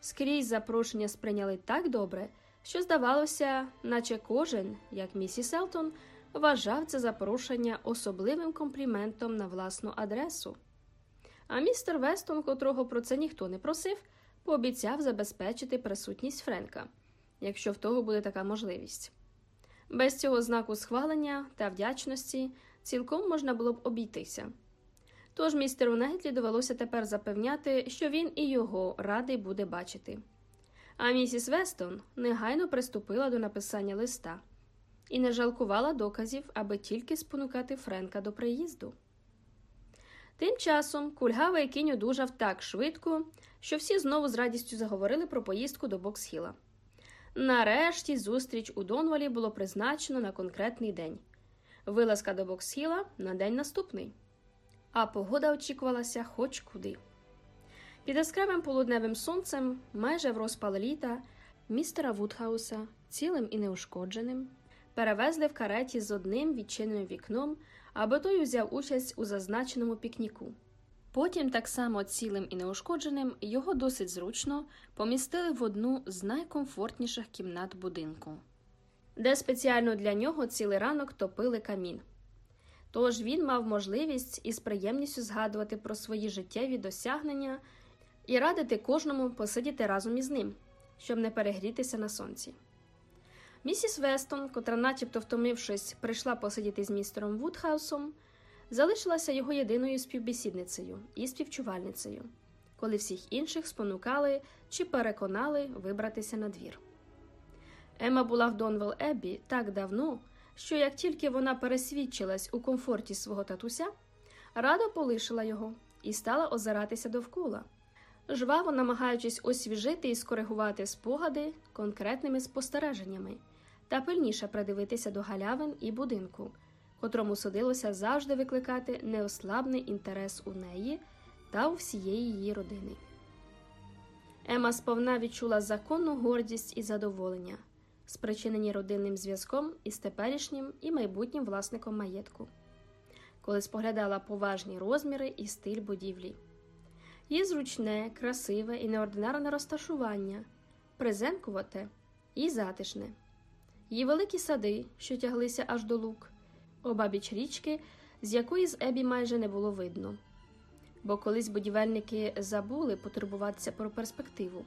Скрізь запрошення сприйняли так добре що здавалося, наче кожен, як місіс Елтон, вважав це запрошення особливим компліментом на власну адресу. А містер Вестон, котрого про це ніхто не просив, пообіцяв забезпечити присутність Френка, якщо в того буде така можливість. Без цього знаку схвалення та вдячності цілком можна було б обійтися. Тож містеру Нетлі довелося тепер запевняти, що він і його радий буде бачити. А місіс Вестон негайно приступила до написання листа і не жалкувала доказів, аби тільки спонукати Френка до приїзду. Тим часом кульгавий кінь одужав так швидко, що всі знову з радістю заговорили про поїздку до Боксхіла. Нарешті зустріч у Донвалі було призначено на конкретний день. вилазка до Боксхіла на день наступний. А погода очікувалася хоч куди. Під яскравим полудневим сонцем, майже в розпал літа, містера Вудхауса, цілим і неушкодженим, перевезли в кареті з одним відчиненим вікном, аби той узяв участь у зазначеному пікніку. Потім, так само цілим і неушкодженим, його досить зручно помістили в одну з найкомфортніших кімнат будинку, де спеціально для нього цілий ранок топили камін. Тож він мав можливість із приємністю згадувати про свої життєві досягнення і радити кожному посидіти разом із ним, щоб не перегрітися на сонці. Місіс Вестон, котра, начебто втомившись, прийшла посидіти з містером Вудхаусом, залишилася його єдиною співбесідницею і співчувальницею, коли всіх інших спонукали чи переконали вибратися на двір. Ема була в Донвелл Еббі так давно, що як тільки вона пересвідчилась у комфорті свого татуся, радо полишила його і стала озиратися довкола, жваво намагаючись освіжити і скоригувати спогади конкретними спостереженнями та пильніше придивитися до галявин і будинку, котрому судилося завжди викликати неослабний інтерес у неї та у всієї її родини. Ема сповна відчула законну гордість і задоволення, спричинені родинним зв'язком із теперішнім і майбутнім власником маєтку, коли споглядала поважні розміри і стиль будівлі. Її зручне, красиве і неординарне розташування, приземкувате і затишне, її великі сади, що тяглися аж до лук, обабіч річки, з якої з Ебі майже не було видно, бо колись будівельники забули потурбуватися про перспективу.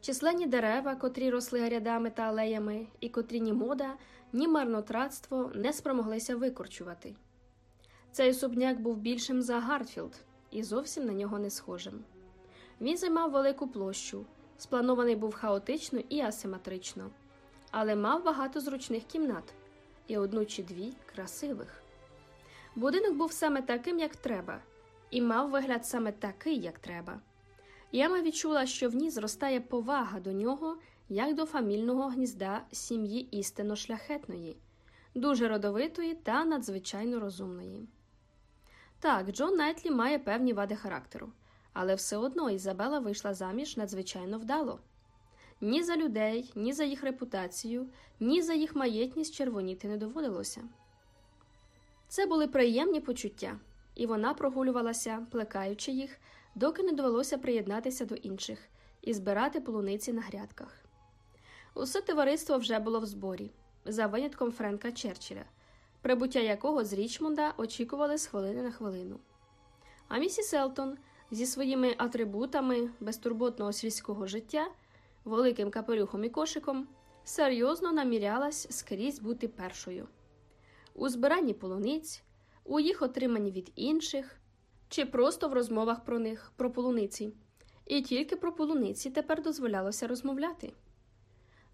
Численні дерева, котрі росли рядами та алеями, і котрі ні мода, ні марнотратство не спромоглися викорчувати. Цей особняк був більшим за Гартфілд і зовсім на нього не схожим. Він займав велику площу, спланований був хаотично і асиметрично, але мав багато зручних кімнат і одну чи дві красивих. Будинок був саме таким, як треба, і мав вигляд саме такий, як треба. Яма відчула, що в ній зростає повага до нього, як до фамільного гнізда сім'ї істинно шляхетної, дуже родовитої та надзвичайно розумної. Так, Джон Найтлі має певні вади характеру, але все одно Ізабела вийшла заміж надзвичайно вдало. Ні за людей, ні за їх репутацію, ні за їх маєтність червоніти не доводилося. Це були приємні почуття, і вона прогулювалася, плекаючи їх, доки не довелося приєднатися до інших і збирати полуниці на грядках. Усе товариство вже було в зборі, за винятком Френка Черчилля, прибуття якого з Річмонда очікували з хвилини на хвилину. А місіс Елтон зі своїми атрибутами безтурботного сільського життя, великим капелюхом і кошиком, серйозно намірялась скрізь бути першою. У збиранні полуниць, у їх отриманні від інших, чи просто в розмовах про них, про полуниці, і тільки про полуниці тепер дозволялося розмовляти.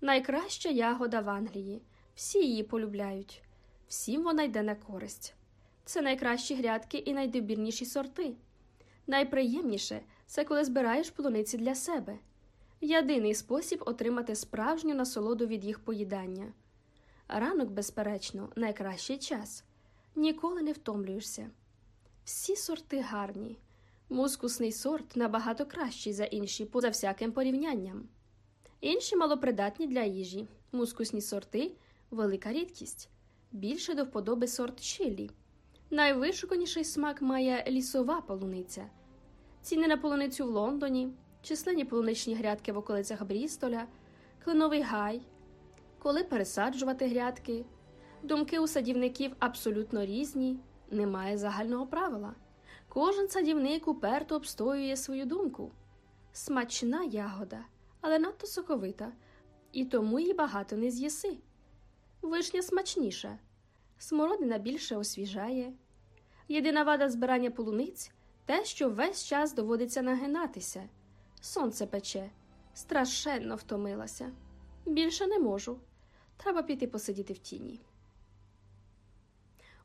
Найкраща ягода в Англії, всі її полюбляють, всім вона йде на користь. Це найкращі грядки і найдобірніші сорти. Найприємніше це коли збираєш полуниці для себе. Єдиний спосіб отримати справжню насолоду від їх поїдання. Ранок, безперечно, найкращий час. Ніколи не втомлюєшся. Всі сорти гарні. Мускусний сорт набагато кращий за інші, поза всяким порівнянням. Інші малопридатні для їжі. Мускусні сорти велика рідкість. Більше до вподоби сорт чилі. Найвишуканіший смак має лісова полуниця. Ціни на полуницю в Лондоні, численні полуничні грядки в околицях Брістоля, кленовий гай, коли пересаджувати грядки. Думки у садівників абсолютно різні, немає загального правила. Кожен садівник уперто обстоює свою думку. Смачна ягода, але надто соковита, і тому її багато не з'їси. Вишня смачніша, смородина більше освіжає. Єдина вада збирання полуниць те, що весь час доводиться нагинатися. Сонце пече, страшенно втомилася. Більше не можу. Треба піти посидіти в тіні.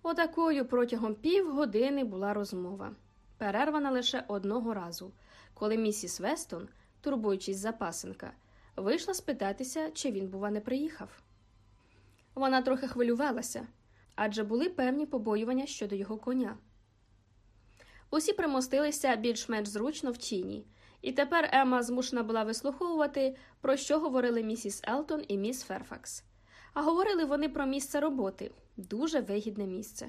Отакою протягом півгодини була розмова, перервана лише одного разу, коли місіс Вестон, турбуючись за пасенка, вийшла спитатися, чи він, бува, не приїхав. Вона трохи хвилювалася, адже були певні побоювання щодо його коня. Усі примостилися більш-менш зручно в тіні, і тепер Емма змушена була вислуховувати, про що говорили місіс Елтон і міс Ферфакс. А говорили вони про місце роботи дуже вигідне місце.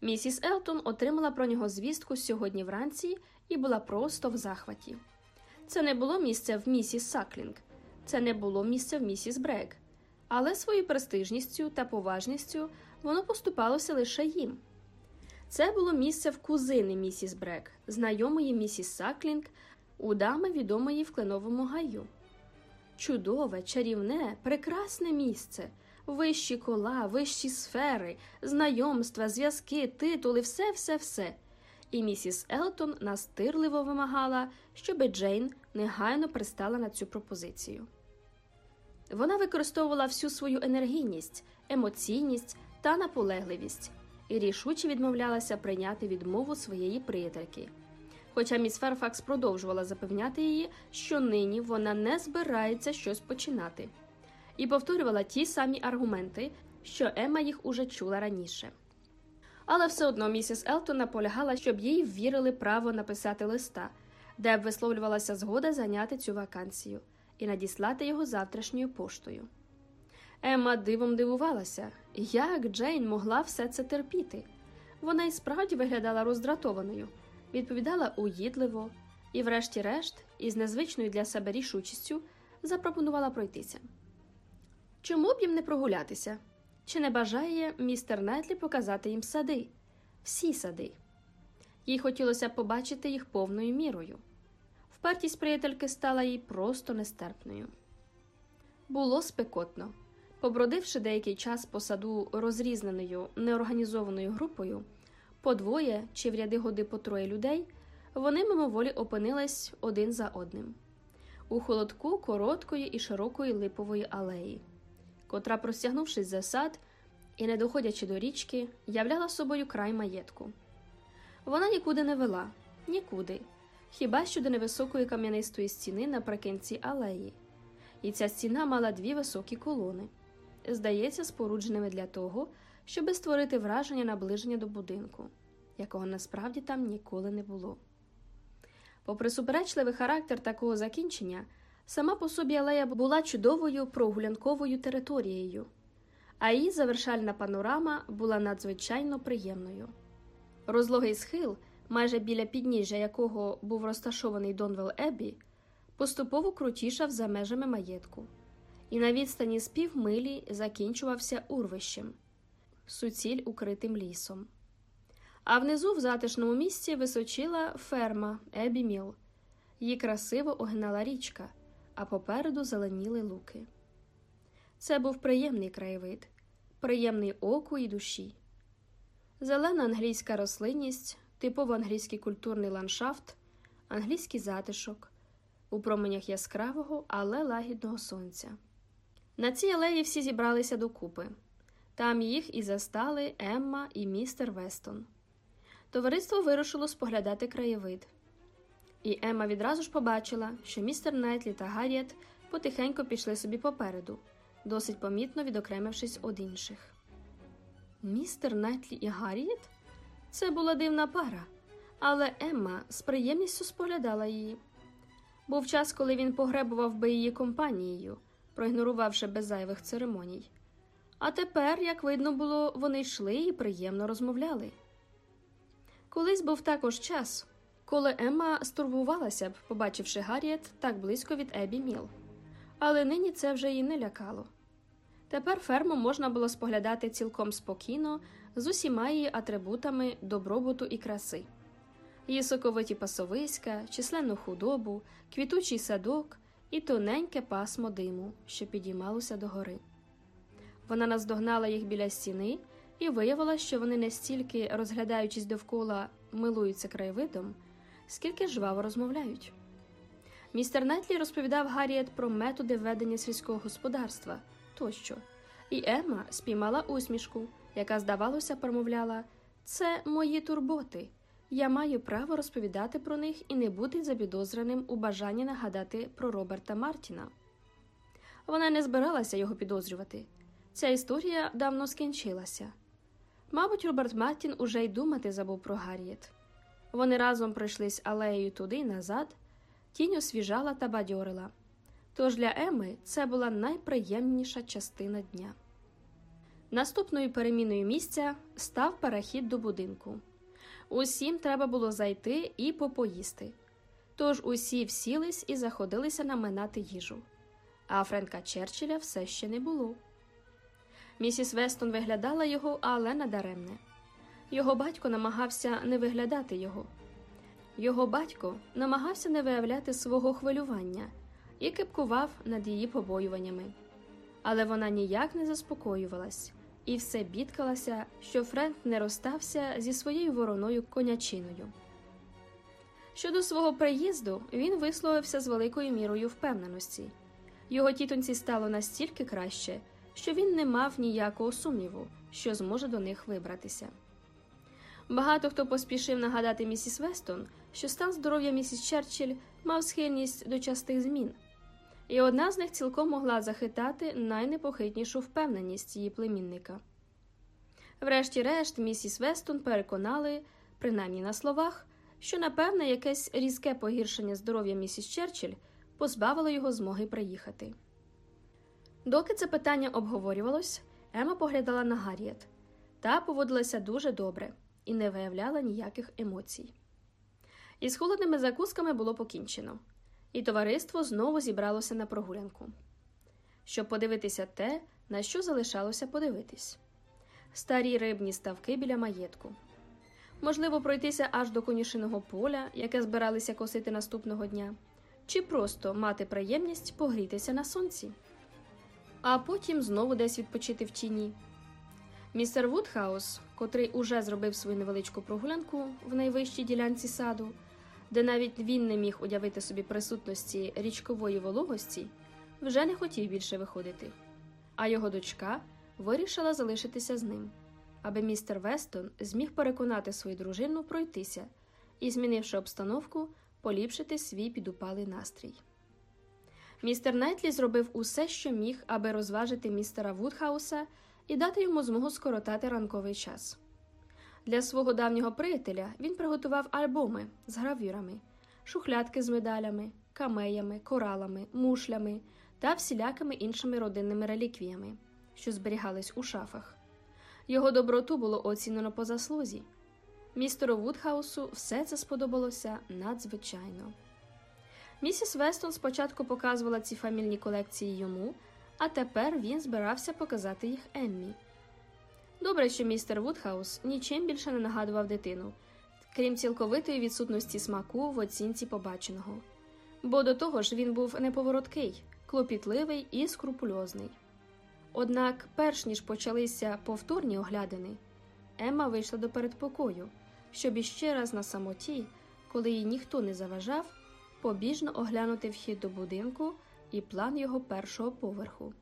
Місіс Елтон отримала про нього звістку сьогодні вранці і була просто в захваті. Це не було місце в місіс Саклінг, це не було місце в місіс Брег, але своєю престижністю та поважністю воно поступалося лише їм. Це було місце в кузини місіс Брег, знайомої місіс Саклінг, у дами відомої в кленовому гаю. Чудове, чарівне, прекрасне місце, вищі кола, вищі сфери, знайомства, зв'язки, титули, все, все, все. І місіс Елтон настирливо вимагала, щоби Джейн негайно пристала на цю пропозицію. Вона використовувала всю свою енергійність, емоційність та наполегливість і рішуче відмовлялася прийняти відмову своєї приятельки. Хоча міс Ферфакс продовжувала запевняти її, що нині вона не збирається щось починати, і повторювала ті самі аргументи, що Ема їх уже чула раніше. Але все одно місіс Елтон наполягала, щоб їй ввірили право написати листа, де б висловлювалася згода зайняти цю вакансію і надіслати його завтрашньою поштою. Емма дивом дивувалася, як Джейн могла все це терпіти. Вона й справді виглядала роздратованою, відповідала уїдливо і, врешті-решт, із незвичною для себе рішучістю запропонувала пройтися. Чому б їм не прогулятися? Чи не бажає містер Нетлі показати їм сади, всі сади? Їй хотілося побачити їх повною мірою. Впертість приятельки стала їй просто нестерпною. Було спекотно. Побродивши деякий час по саду розрізненою неорганізованою групою, по двоє чи в ряди годи по троє людей, вони мимоволі опинились один за одним у холодку короткої і широкої липової алеї, котра, простягнувшись за сад і не доходячи до річки, являла собою край маєтку. Вона нікуди не вела, нікуди, хіба що до невисокої кам'янистої стіни наприкінці алеї, і ця стіна мала дві високі колони здається, спорудженими для того, щоби створити враження наближення до будинку, якого насправді там ніколи не було. Попри суперечливий характер такого закінчення, сама по собі алея була чудовою прогулянковою територією, а її завершальна панорама була надзвичайно приємною. Розлогий схил, майже біля підніжжя якого був розташований Донвел Еббі, поступово крутішав за межами маєтку і на відстані з півмилі закінчувався урвищем, суціль укритим лісом. А внизу, в затишному місці, височила ферма Ебі Міл. Її красиво огинала річка, а попереду зеленіли луки. Це був приємний краєвид, приємний оку і душі. Зелена англійська рослинність, типово англійський культурний ландшафт, англійський затишок у променях яскравого, але лагідного сонця. На цій алеї всі зібралися докупи. Там їх і застали Емма і містер Вестон. Товариство вирушило споглядати краєвид. І Емма відразу ж побачила, що містер Найтлі та Гарріет потихеньку пішли собі попереду, досить помітно відокремившись од інших. Містер Найтлі і Гарріет? Це була дивна пара, але Емма з приємністю споглядала її. Був час, коли він погребував би її компанією проігнорувавши без зайвих церемоній. А тепер, як видно було, вони йшли і приємно розмовляли. Колись був також час, коли Емма стурбувалася б, побачивши Гарріет так близько від Ебі Міл, але нині це вже її не лякало. Тепер ферму можна було споглядати цілком спокійно з усіма її атрибутами добробуту і краси, її соковиті пасовиська, численну худобу, квітучий садок і тоненьке пасмо диму, що підіймалося догори. Вона наздогнала їх біля стіни і виявила, що вони не стільки, розглядаючись довкола, милуються краєвидом, скільки жваво розмовляють. Містер Нетлі розповідав Гарріет про методи ведення сільського господарства тощо, і Емма спіймала усмішку, яка, здавалося, промовляла це мої турботи. Я маю право розповідати про них і не бути запідозреним у бажанні нагадати про Роберта Мартіна. Вона не збиралася його підозрювати. Ця історія давно скінчилася. Мабуть, Роберт Маттін уже й думати забув про Гарріет. Вони разом пройшлись алеєю туди й назад, тінь освіжала та бадьорила. Тож для Еми це була найприємніша частина дня. Наступною переміною місця став перехід до будинку. Усім треба було зайти і попоїсти. Тож усі всілись і заходилися наминати їжу. А Френка Черчилля все ще не було. Місіс Вестон виглядала його, але надаремне. Його батько намагався не виглядати його. Його батько намагався не виявляти свого хвилювання і кипкував над її побоюваннями. Але вона ніяк не заспокоювалась і все бідкалася, що Френк не розстався зі своєю вороною конячиною. Щодо свого приїзду, він висловився з великою мірою впевненості. Його тітонці стало настільки краще, що він не мав ніякого сумніву, що зможе до них вибратися. Багато хто поспішив нагадати місіс Вестон, що стан здоров'я місіс Черчилль мав схильність до частих змін, і одна з них цілком могла захитати найнепохитнішу впевненість її племінника. Врешті-решт, місіс Вестон переконали, принаймні на словах, що, напевне, якесь різке погіршення здоров'я місіс Черчилль позбавило його змоги приїхати. Доки це питання обговорювалось, Ема поглядала на Гарріет та поводилася дуже добре і не виявляла ніяких емоцій. Із холодними закусками було покінчено, і товариство знову зібралося на прогулянку, щоб подивитися те, на що залишалося подивитись старі рибні ставки біля маєтку. Можливо, пройтися аж до конюшиного поля, яке збиралися косити наступного дня, чи просто мати приємність погрітися на сонці, а потім знову десь відпочити в тіні. Містер Вудхаус, котрий уже зробив свою невеличку прогулянку в найвищій ділянці саду, де навіть він не міг уявити собі присутності річкової вологості, вже не хотів більше виходити, а його дочка вирішила залишитися з ним, аби містер Вестон зміг переконати свою дружину пройтися і, змінивши обстановку, поліпшити свій підупалий настрій. Містер Найтлі зробив усе, що міг, аби розважити містера Вудхауса і дати йому змогу скоротати ранковий час. Для свого давнього приятеля він приготував альбоми з гравюрами, шухлядки з медалями, камеями, коралами, мушлями та всілякими іншими родинними реліквіями, що зберігались у шафах. Його доброту було оцінено по заслузі. Містеру Вудхаусу все це сподобалося надзвичайно. Місіс Вестон спочатку показувала ці фамільні колекції йому, а тепер він збирався показати їх Еммі. Добре, що містер Вудхаус нічим більше не нагадував дитину, крім цілковитої відсутності смаку в оцінці побаченого. Бо до того ж він був неповороткий, клопітливий і скрупульозний. Однак, перш ніж почалися повторні оглядини, Емма вийшла до передпокою, щоб іще раз на самоті, коли їй ніхто не заважав, побіжно оглянути вхід до будинку і план його першого поверху.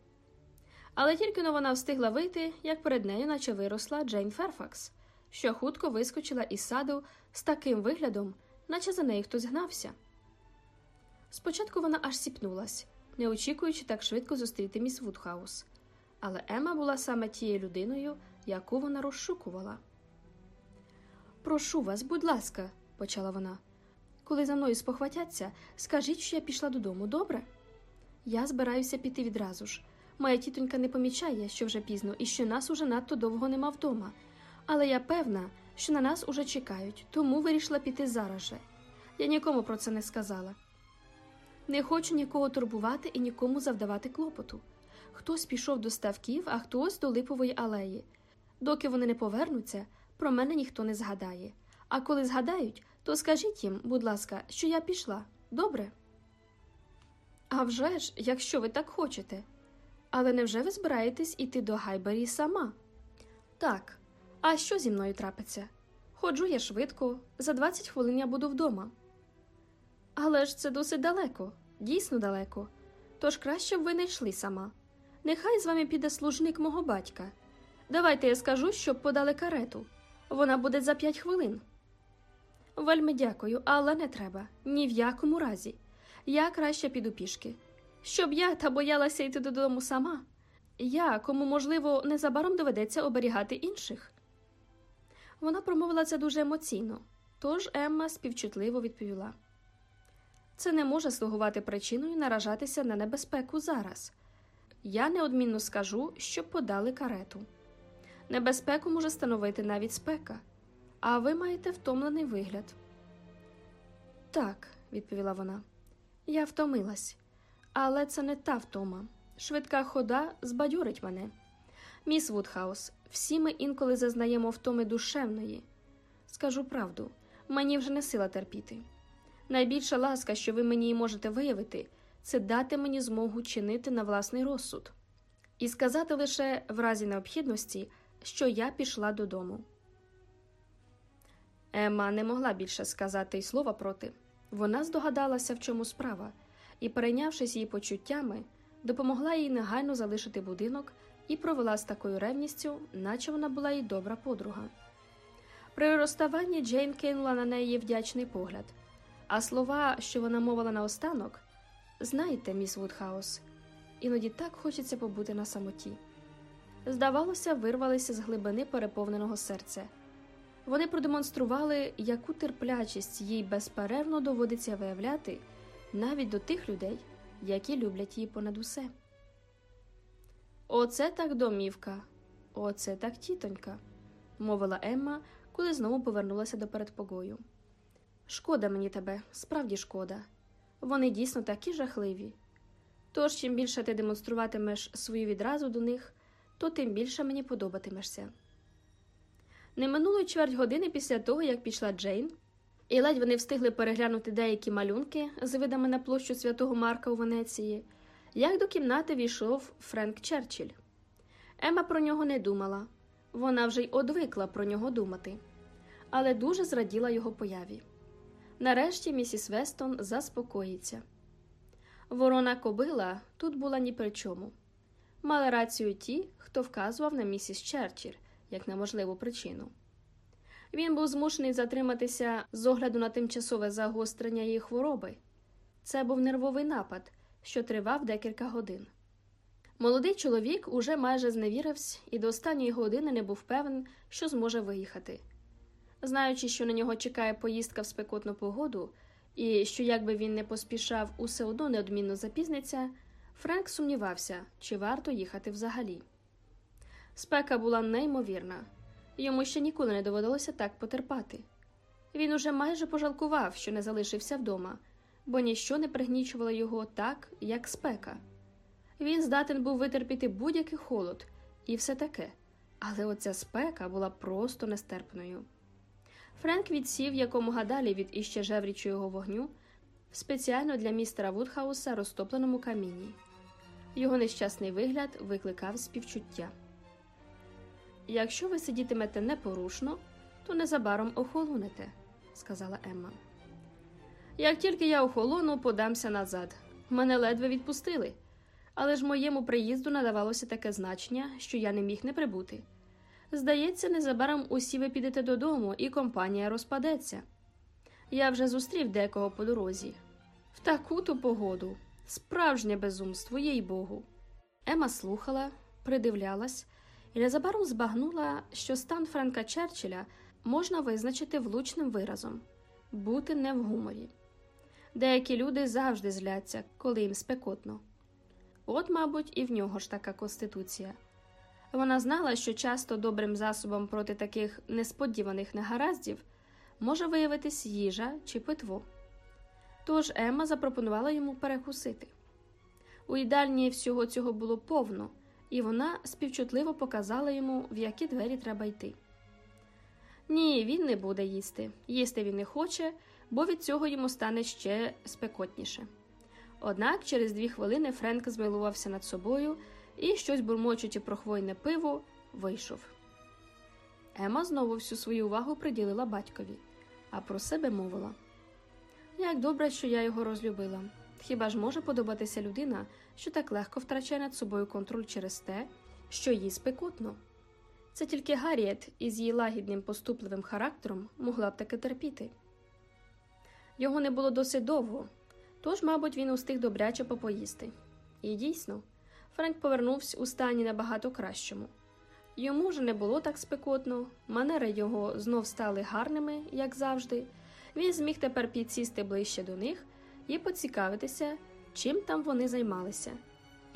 Але тільки но вона встигла вийти, як перед нею наче виросла Джейн Ферфакс, що хутко вискочила із саду з таким виглядом, наче за нею хтось гнався. Спочатку вона аж сіпнулась, не очікуючи так швидко зустріти міс Вудхаус, але Емма була саме тією людиною, яку вона розшукувала. Прошу вас, будь ласка, почала вона. Коли за мною спохватяться, скажіть, що я пішла додому, добре? Я збираюся піти відразу ж. Моя тітонька не помічає, що вже пізно і що нас уже надто довго нема вдома. Але я певна, що на нас уже чекають, тому вирішила піти зараз же. Я нікому про це не сказала. Не хочу нікого турбувати і нікому завдавати клопоту. Хтось пішов до ставків, а хтось до липової алеї. Доки вони не повернуться, про мене ніхто не згадає. А коли згадають, то скажіть їм, будь ласка, що я пішла. Добре? «А вже ж, якщо ви так хочете. Але невже ви збираєтесь іти до Гайбері сама? Так. А що зі мною трапиться? Ходжу я швидко, за 20 хвилин я буду вдома. Але ж це досить далеко, дійсно далеко. Тож краще б ви не йшли сама. Нехай з вами піде служник мого батька. Давайте я скажу, щоб подали карету. Вона буде за п'ять хвилин. Вельми дякую, але не треба. Ні в якому разі. Я краще піду пішки. Щоб я та боялася йти додому сама. Я, кому, можливо, незабаром доведеться оберігати інших. Вона промовила це дуже емоційно, тож Емма співчутливо відповіла. Це не може слугувати причиною наражатися на небезпеку зараз. Я неодмінно скажу, щоб подали карету. Небезпеку може становити навіть спека, а ви маєте втомлений вигляд. Так, відповіла вона, я втомилась, але це не та втома. Швидка хода збадьорить мене. Міс Вудхаус, всі ми інколи зазнаємо втоми душевної. Скажу правду, мені вже не сила терпіти. Найбільша ласка, що ви мені можете виявити, це дати мені змогу чинити на власний розсуд і сказати лише в разі необхідності, що я пішла додому. Ема не могла більше сказати й слова проти. Вона здогадалася, в чому справа, і, перейнявшись її почуттями, допомогла їй негайно залишити будинок і провела з такою ревністю, наче вона була їй добра подруга. При розставанні Джейн кинула на неї вдячний погляд, а слова, що вона мовила наостанок, знаєте, міс Вудхаус, іноді так хочеться побути на самоті. Здавалося, вирвалися з глибини переповненого серця. Вони продемонстрували, яку терплячість їй безперервно доводиться виявляти навіть до тих людей, які люблять її понад усе. Оце так домівка, оце так тітонька, мовила Емма, коли знову повернулася до передпогою. Шкода мені тебе, справді шкода. Вони дійсно такі жахливі. Тож, чим більше ти демонструватимеш свою відразу до них, то тим більше мені подобатимешся. Не минуло чверть години після того, як пішла Джейн, і ледь вони встигли переглянути деякі малюнки з видами на площу святого Марка у Венеції, як до кімнати війшов Френк Черчилль. Ема про нього не думала, вона вже й одвикла про нього думати, але дуже зраділа його появі. Нарешті місіс Вестон заспокоїться. Ворона кобила тут була ні при чому. Мали рацію ті, хто вказував на місіс Черчилль як на можливу причину. Він був змушений затриматися з огляду на тимчасове загострення її хвороби. Це був нервовий напад, що тривав декілька годин. Молодий чоловік уже майже зневірився і до останньої години не був певен, що зможе виїхати. Знаючи, що на нього чекає поїздка в спекотну погоду, і що, якби він не поспішав, усе одно неодмінно запізниться, Френк сумнівався, чи варто їхати взагалі. Спека була неймовірна, йому ще ніколи не доводилося так потерпати. Він уже майже пожалкував, що не залишився вдома, бо ніщо не пригнічувало його так, як спека. Він здатен був витерпіти будь-який холод і все таке, але оця спека була просто нестерпною. Френк відсів якомога далі від іще жеврічого вогню, спеціально для містера Вудхауса розтопленому камінні. Його нещасний вигляд викликав співчуття. Якщо ви сидітимете непорушно, то незабаром охолонете, сказала Емма. Як тільки я охолону, подамся назад. Мене ледве відпустили, але ж моєму приїзду надавалося таке значення, що я не міг не прибути. Здається, незабаром усі ви підете додому, і компанія розпадеться. Я вже зустрів декого по дорозі. В таку то погоду, справжнє безумство, їй богу. Ема слухала, придивлялась і незабаром збагнула, що стан Френка Черчилля можна визначити влучним виразом бути не в гуморі. Деякі люди завжди зляться, коли їм спекотно. От, мабуть, і в нього ж така конституція. Вона знала, що часто добрим засобом проти таких несподіваних негараздів може виявитись їжа чи питво. Тож Емма запропонувала йому перекусити. У їдальні всього цього було повно, і вона співчутливо показала йому, в які двері треба йти. Ні, він не буде їсти. Їсти він не хоче, бо від цього йому стане ще спекотніше. Однак через дві хвилини Френк змилувався над собою і, щось бурмочучи про хвойне пиво, вийшов. Ема знову всю свою увагу приділила батькові, а про себе мовила як добре, що я його розлюбила. Хіба ж може подобатися людина, що так легко втрачає над собою контроль через те, що їй спекотно? Це тільки Гарріет із її лагідним поступливим характером могла б таки терпіти. Його не було досить довго, тож, мабуть, він устиг добряче попоїсти. І дійсно, Френк повернувся у стані набагато кращому. Йому вже не було так спекотно, манери його знов стали гарними, як завжди. Він зміг тепер підсісти ближче до них і поцікавитися, чим там вони займалися.